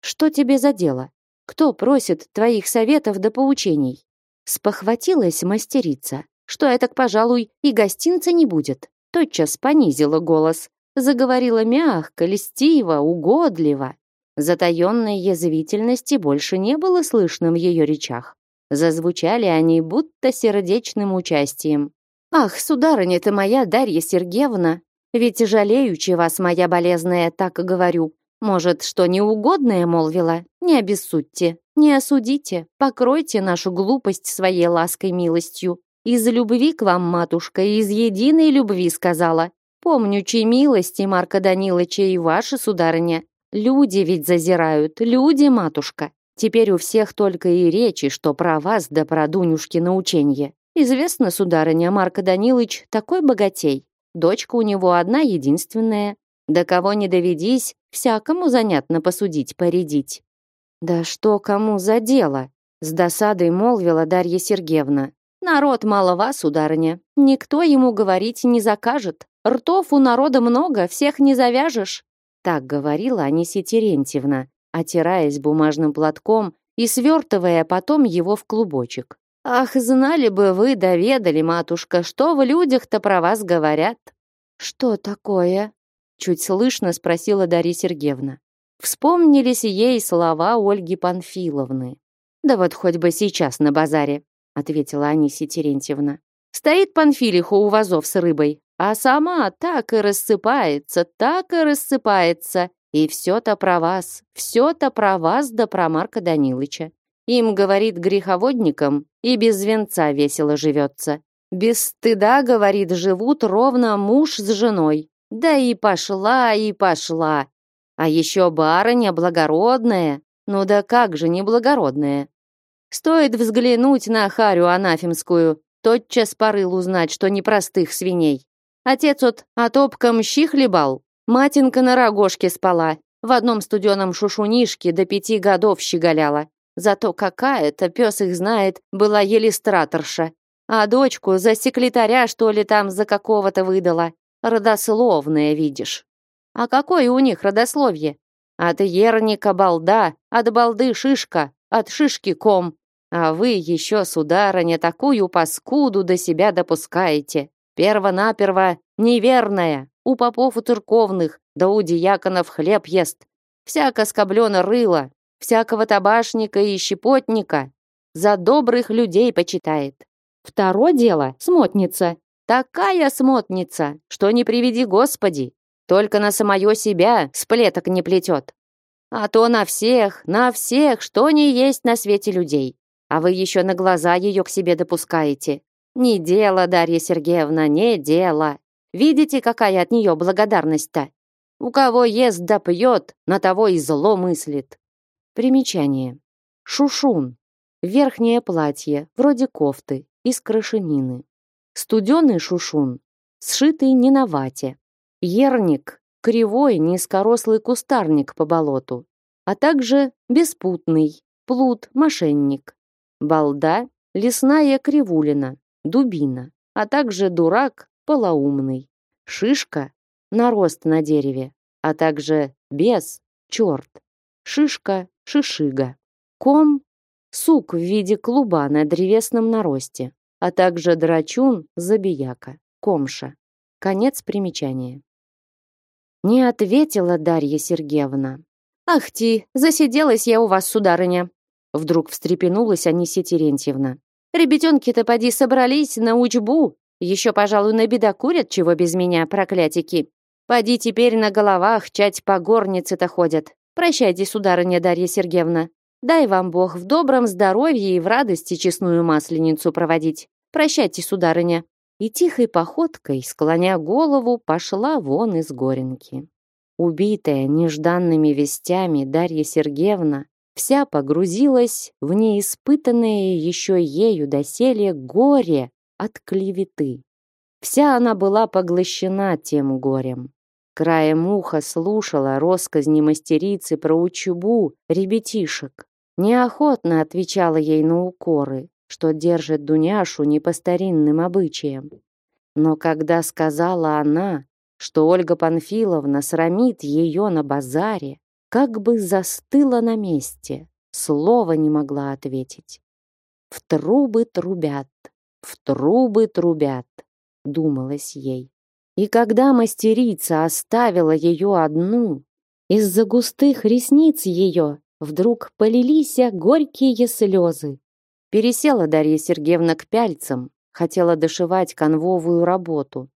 Speaker 1: «Что тебе за дело? Кто просит твоих советов да поучений?» Спохватилась мастерица, что это, пожалуй, и гостинца не будет. Тотчас понизила голос, заговорила мягко, льстиво, угодливо. Затаенной язвительности больше не было слышно в ее речах. Зазвучали они будто сердечным участием. «Ах, сударыня ты моя Дарья Сергеевна, Ведь жалеючи вас, моя болезная, так говорю. Может, что неугодное молвила? Не обессудьте, не осудите, покройте нашу глупость своей лаской милостью. Из любви к вам, матушка, из единой любви сказала. Помню, чьи милости Марка Данилыча и ваши, сударыня. Люди ведь зазирают, люди, матушка. Теперь у всех только и речи, что про вас да про Дунюшки наученье. Известно, сударыня, Марка Данилыч такой богатей. Дочка у него одна единственная. До кого не доведись, всякому занятно посудить, поредить. Да что кому за дело? С досадой молвила Дарья Сергеевна. Народ малова, сударыня. Никто ему говорить не закажет. Ртов у народа много, всех не завяжешь. Так говорила Анисия Терентьевна, отираясь бумажным платком и свертывая потом его в клубочек. «Ах, знали бы вы, доведали, матушка, что в людях-то про вас говорят!» «Что такое?» Чуть слышно спросила Дарья Сергеевна. Вспомнились ей слова Ольги Панфиловны. «Да вот хоть бы сейчас на базаре», ответила Анисия Терентьевна. «Стоит Панфилиха у вазов с рыбой, а сама так и рассыпается, так и рассыпается. И все-то про вас, все-то про вас да про Марка Данилыча. Им, говорит, греховодникам и без венца весело живется. Без стыда, говорит, живут ровно муж с женой. Да и пошла, и пошла. А еще барыня благородная. Ну да как же неблагородная? Стоит взглянуть на Харю Анафемскую, тотчас порыл узнать, что не простых свиней. Отец от отопком щи хлебал, матинка на рогожке спала, в одном студеном шушунишке до пяти годов щеголяла. Зато какая-то, пес их знает, была иллюстраторша. А дочку за секретаря, что ли, там за какого-то выдала. Родословное, видишь. А какое у них родословье? От ерника балда, от балды шишка, от шишки ком. А вы еще, сударыня, такую паскуду до себя допускаете. Перво-наперво неверная. У попов и церковных, да у диаконов хлеб ест. Всяко скоблено рыло, всякого табашника и щепотника. За добрых людей почитает. Второе дело — смотница. Такая смотница, что не приведи Господи, только на самое себя сплеток не плетет. А то на всех, на всех, что не есть на свете людей. А вы еще на глаза ее к себе допускаете. Не дело, Дарья Сергеевна, не дело. Видите, какая от нее благодарность-то? У кого ест да пьет, на того и зло мыслит. Примечание. Шушун. Верхнее платье, вроде кофты, из крашенины. Студеный шушун, сшитый не на вате. Ерник – кривой низкорослый кустарник по болоту, а также беспутный, плут, мошенник. Балда – лесная кривулина, дубина, а также дурак – полоумный. Шишка – нарост на дереве, а также бес – черт. Шишка – шишига. Ком – сук в виде клуба на древесном наросте а также драчун, забияка, комша. Конец примечания. Не ответила Дарья Сергеевна. «Ах ты, засиделась я у вас, сударыня!» Вдруг встрепенулась Анисия Терентьевна. «Ребятенки-то поди собрались на учбу. Еще, пожалуй, на беда курят, чего без меня, проклятики. Поди теперь на головах чать по горнице-то ходят. Прощайте, сударыня Дарья Сергеевна. Дай вам Бог в добром здоровье и в радости честную масленицу проводить. Прощайте, сударыня. И тихой походкой, склоня голову, пошла вон из горенки. Убитая нежданными вестями Дарья Сергеевна вся погрузилась в неиспытанное еще ею доселе горе от клеветы. Вся она была поглощена тем горем. Краем уха слушала росказни мастерицы про учебу ребятишек, Неохотно отвечала ей на укоры, что держит Дуняшу не по старинным обычаям. Но когда сказала она, что Ольга Панфиловна срамит ее на базаре, как бы застыла на месте, слова не могла ответить. «В трубы трубят, в трубы трубят», — думалось ей. И когда мастерица оставила ее одну, из-за густых ресниц ее Вдруг полились горькие слезы. Пересела Дарья Сергеевна к пяльцам, хотела дошивать конвовую работу.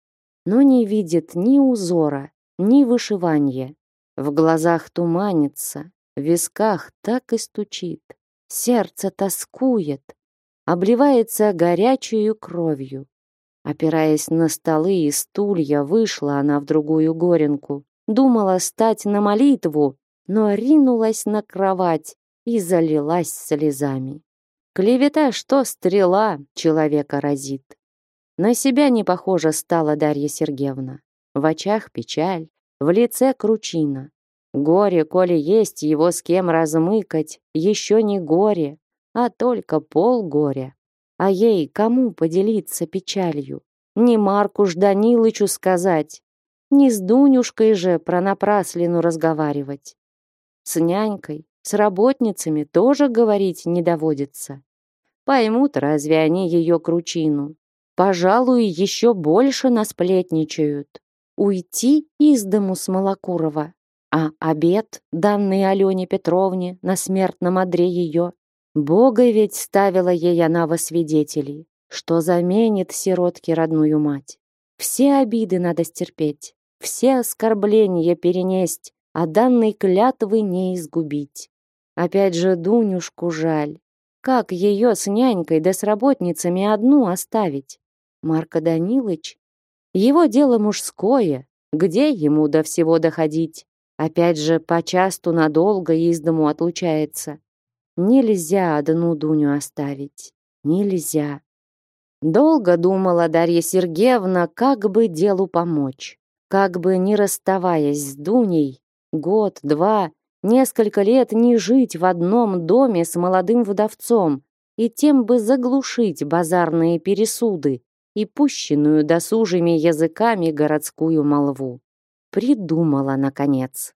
Speaker 1: но не видит ни узора, ни вышивания. В глазах туманится, в висках так и стучит. Сердце тоскует, обливается горячую кровью. Опираясь на столы и стулья, вышла она в другую горенку. Думала стать на молитву, но ринулась на кровать и залилась слезами. Клевета, что стрела человека разит. На себя не похожа стала Дарья Сергеевна. В очах печаль, в лице кручина. Горе, коли есть его с кем размыкать, еще не горе, а только пол горя. А ей кому поделиться печалью? Не Марку ж Данилычу сказать, не с Дунюшкой же про напраслину разговаривать. С нянькой, с работницами тоже говорить не доводится. Поймут разве они ее кручину? Пожалуй, еще больше насплетничают. Уйти из дому с Малокурова. А обед, данный Алене Петровне на смертном одре ее, Бога ведь ставила ей она во свидетелей, что заменит сиротке родную мать. Все обиды надо стерпеть, все оскорбления перенесть, а данной клятвы не изгубить. Опять же Дунюшку жаль. Как ее с нянькой да с работницами одну оставить? Марко Данилыч? Его дело мужское, где ему до всего доходить? Опять же, почасту надолго из дому отлучается. Нельзя одну Дуню оставить. Нельзя. Долго думала Дарья Сергеевна, как бы делу помочь. Как бы, не расставаясь с Дуней, год, два, несколько лет не жить в одном доме с молодым вдовцом и тем бы заглушить базарные пересуды и пущенную досужими языками городскую молву. Придумала, наконец.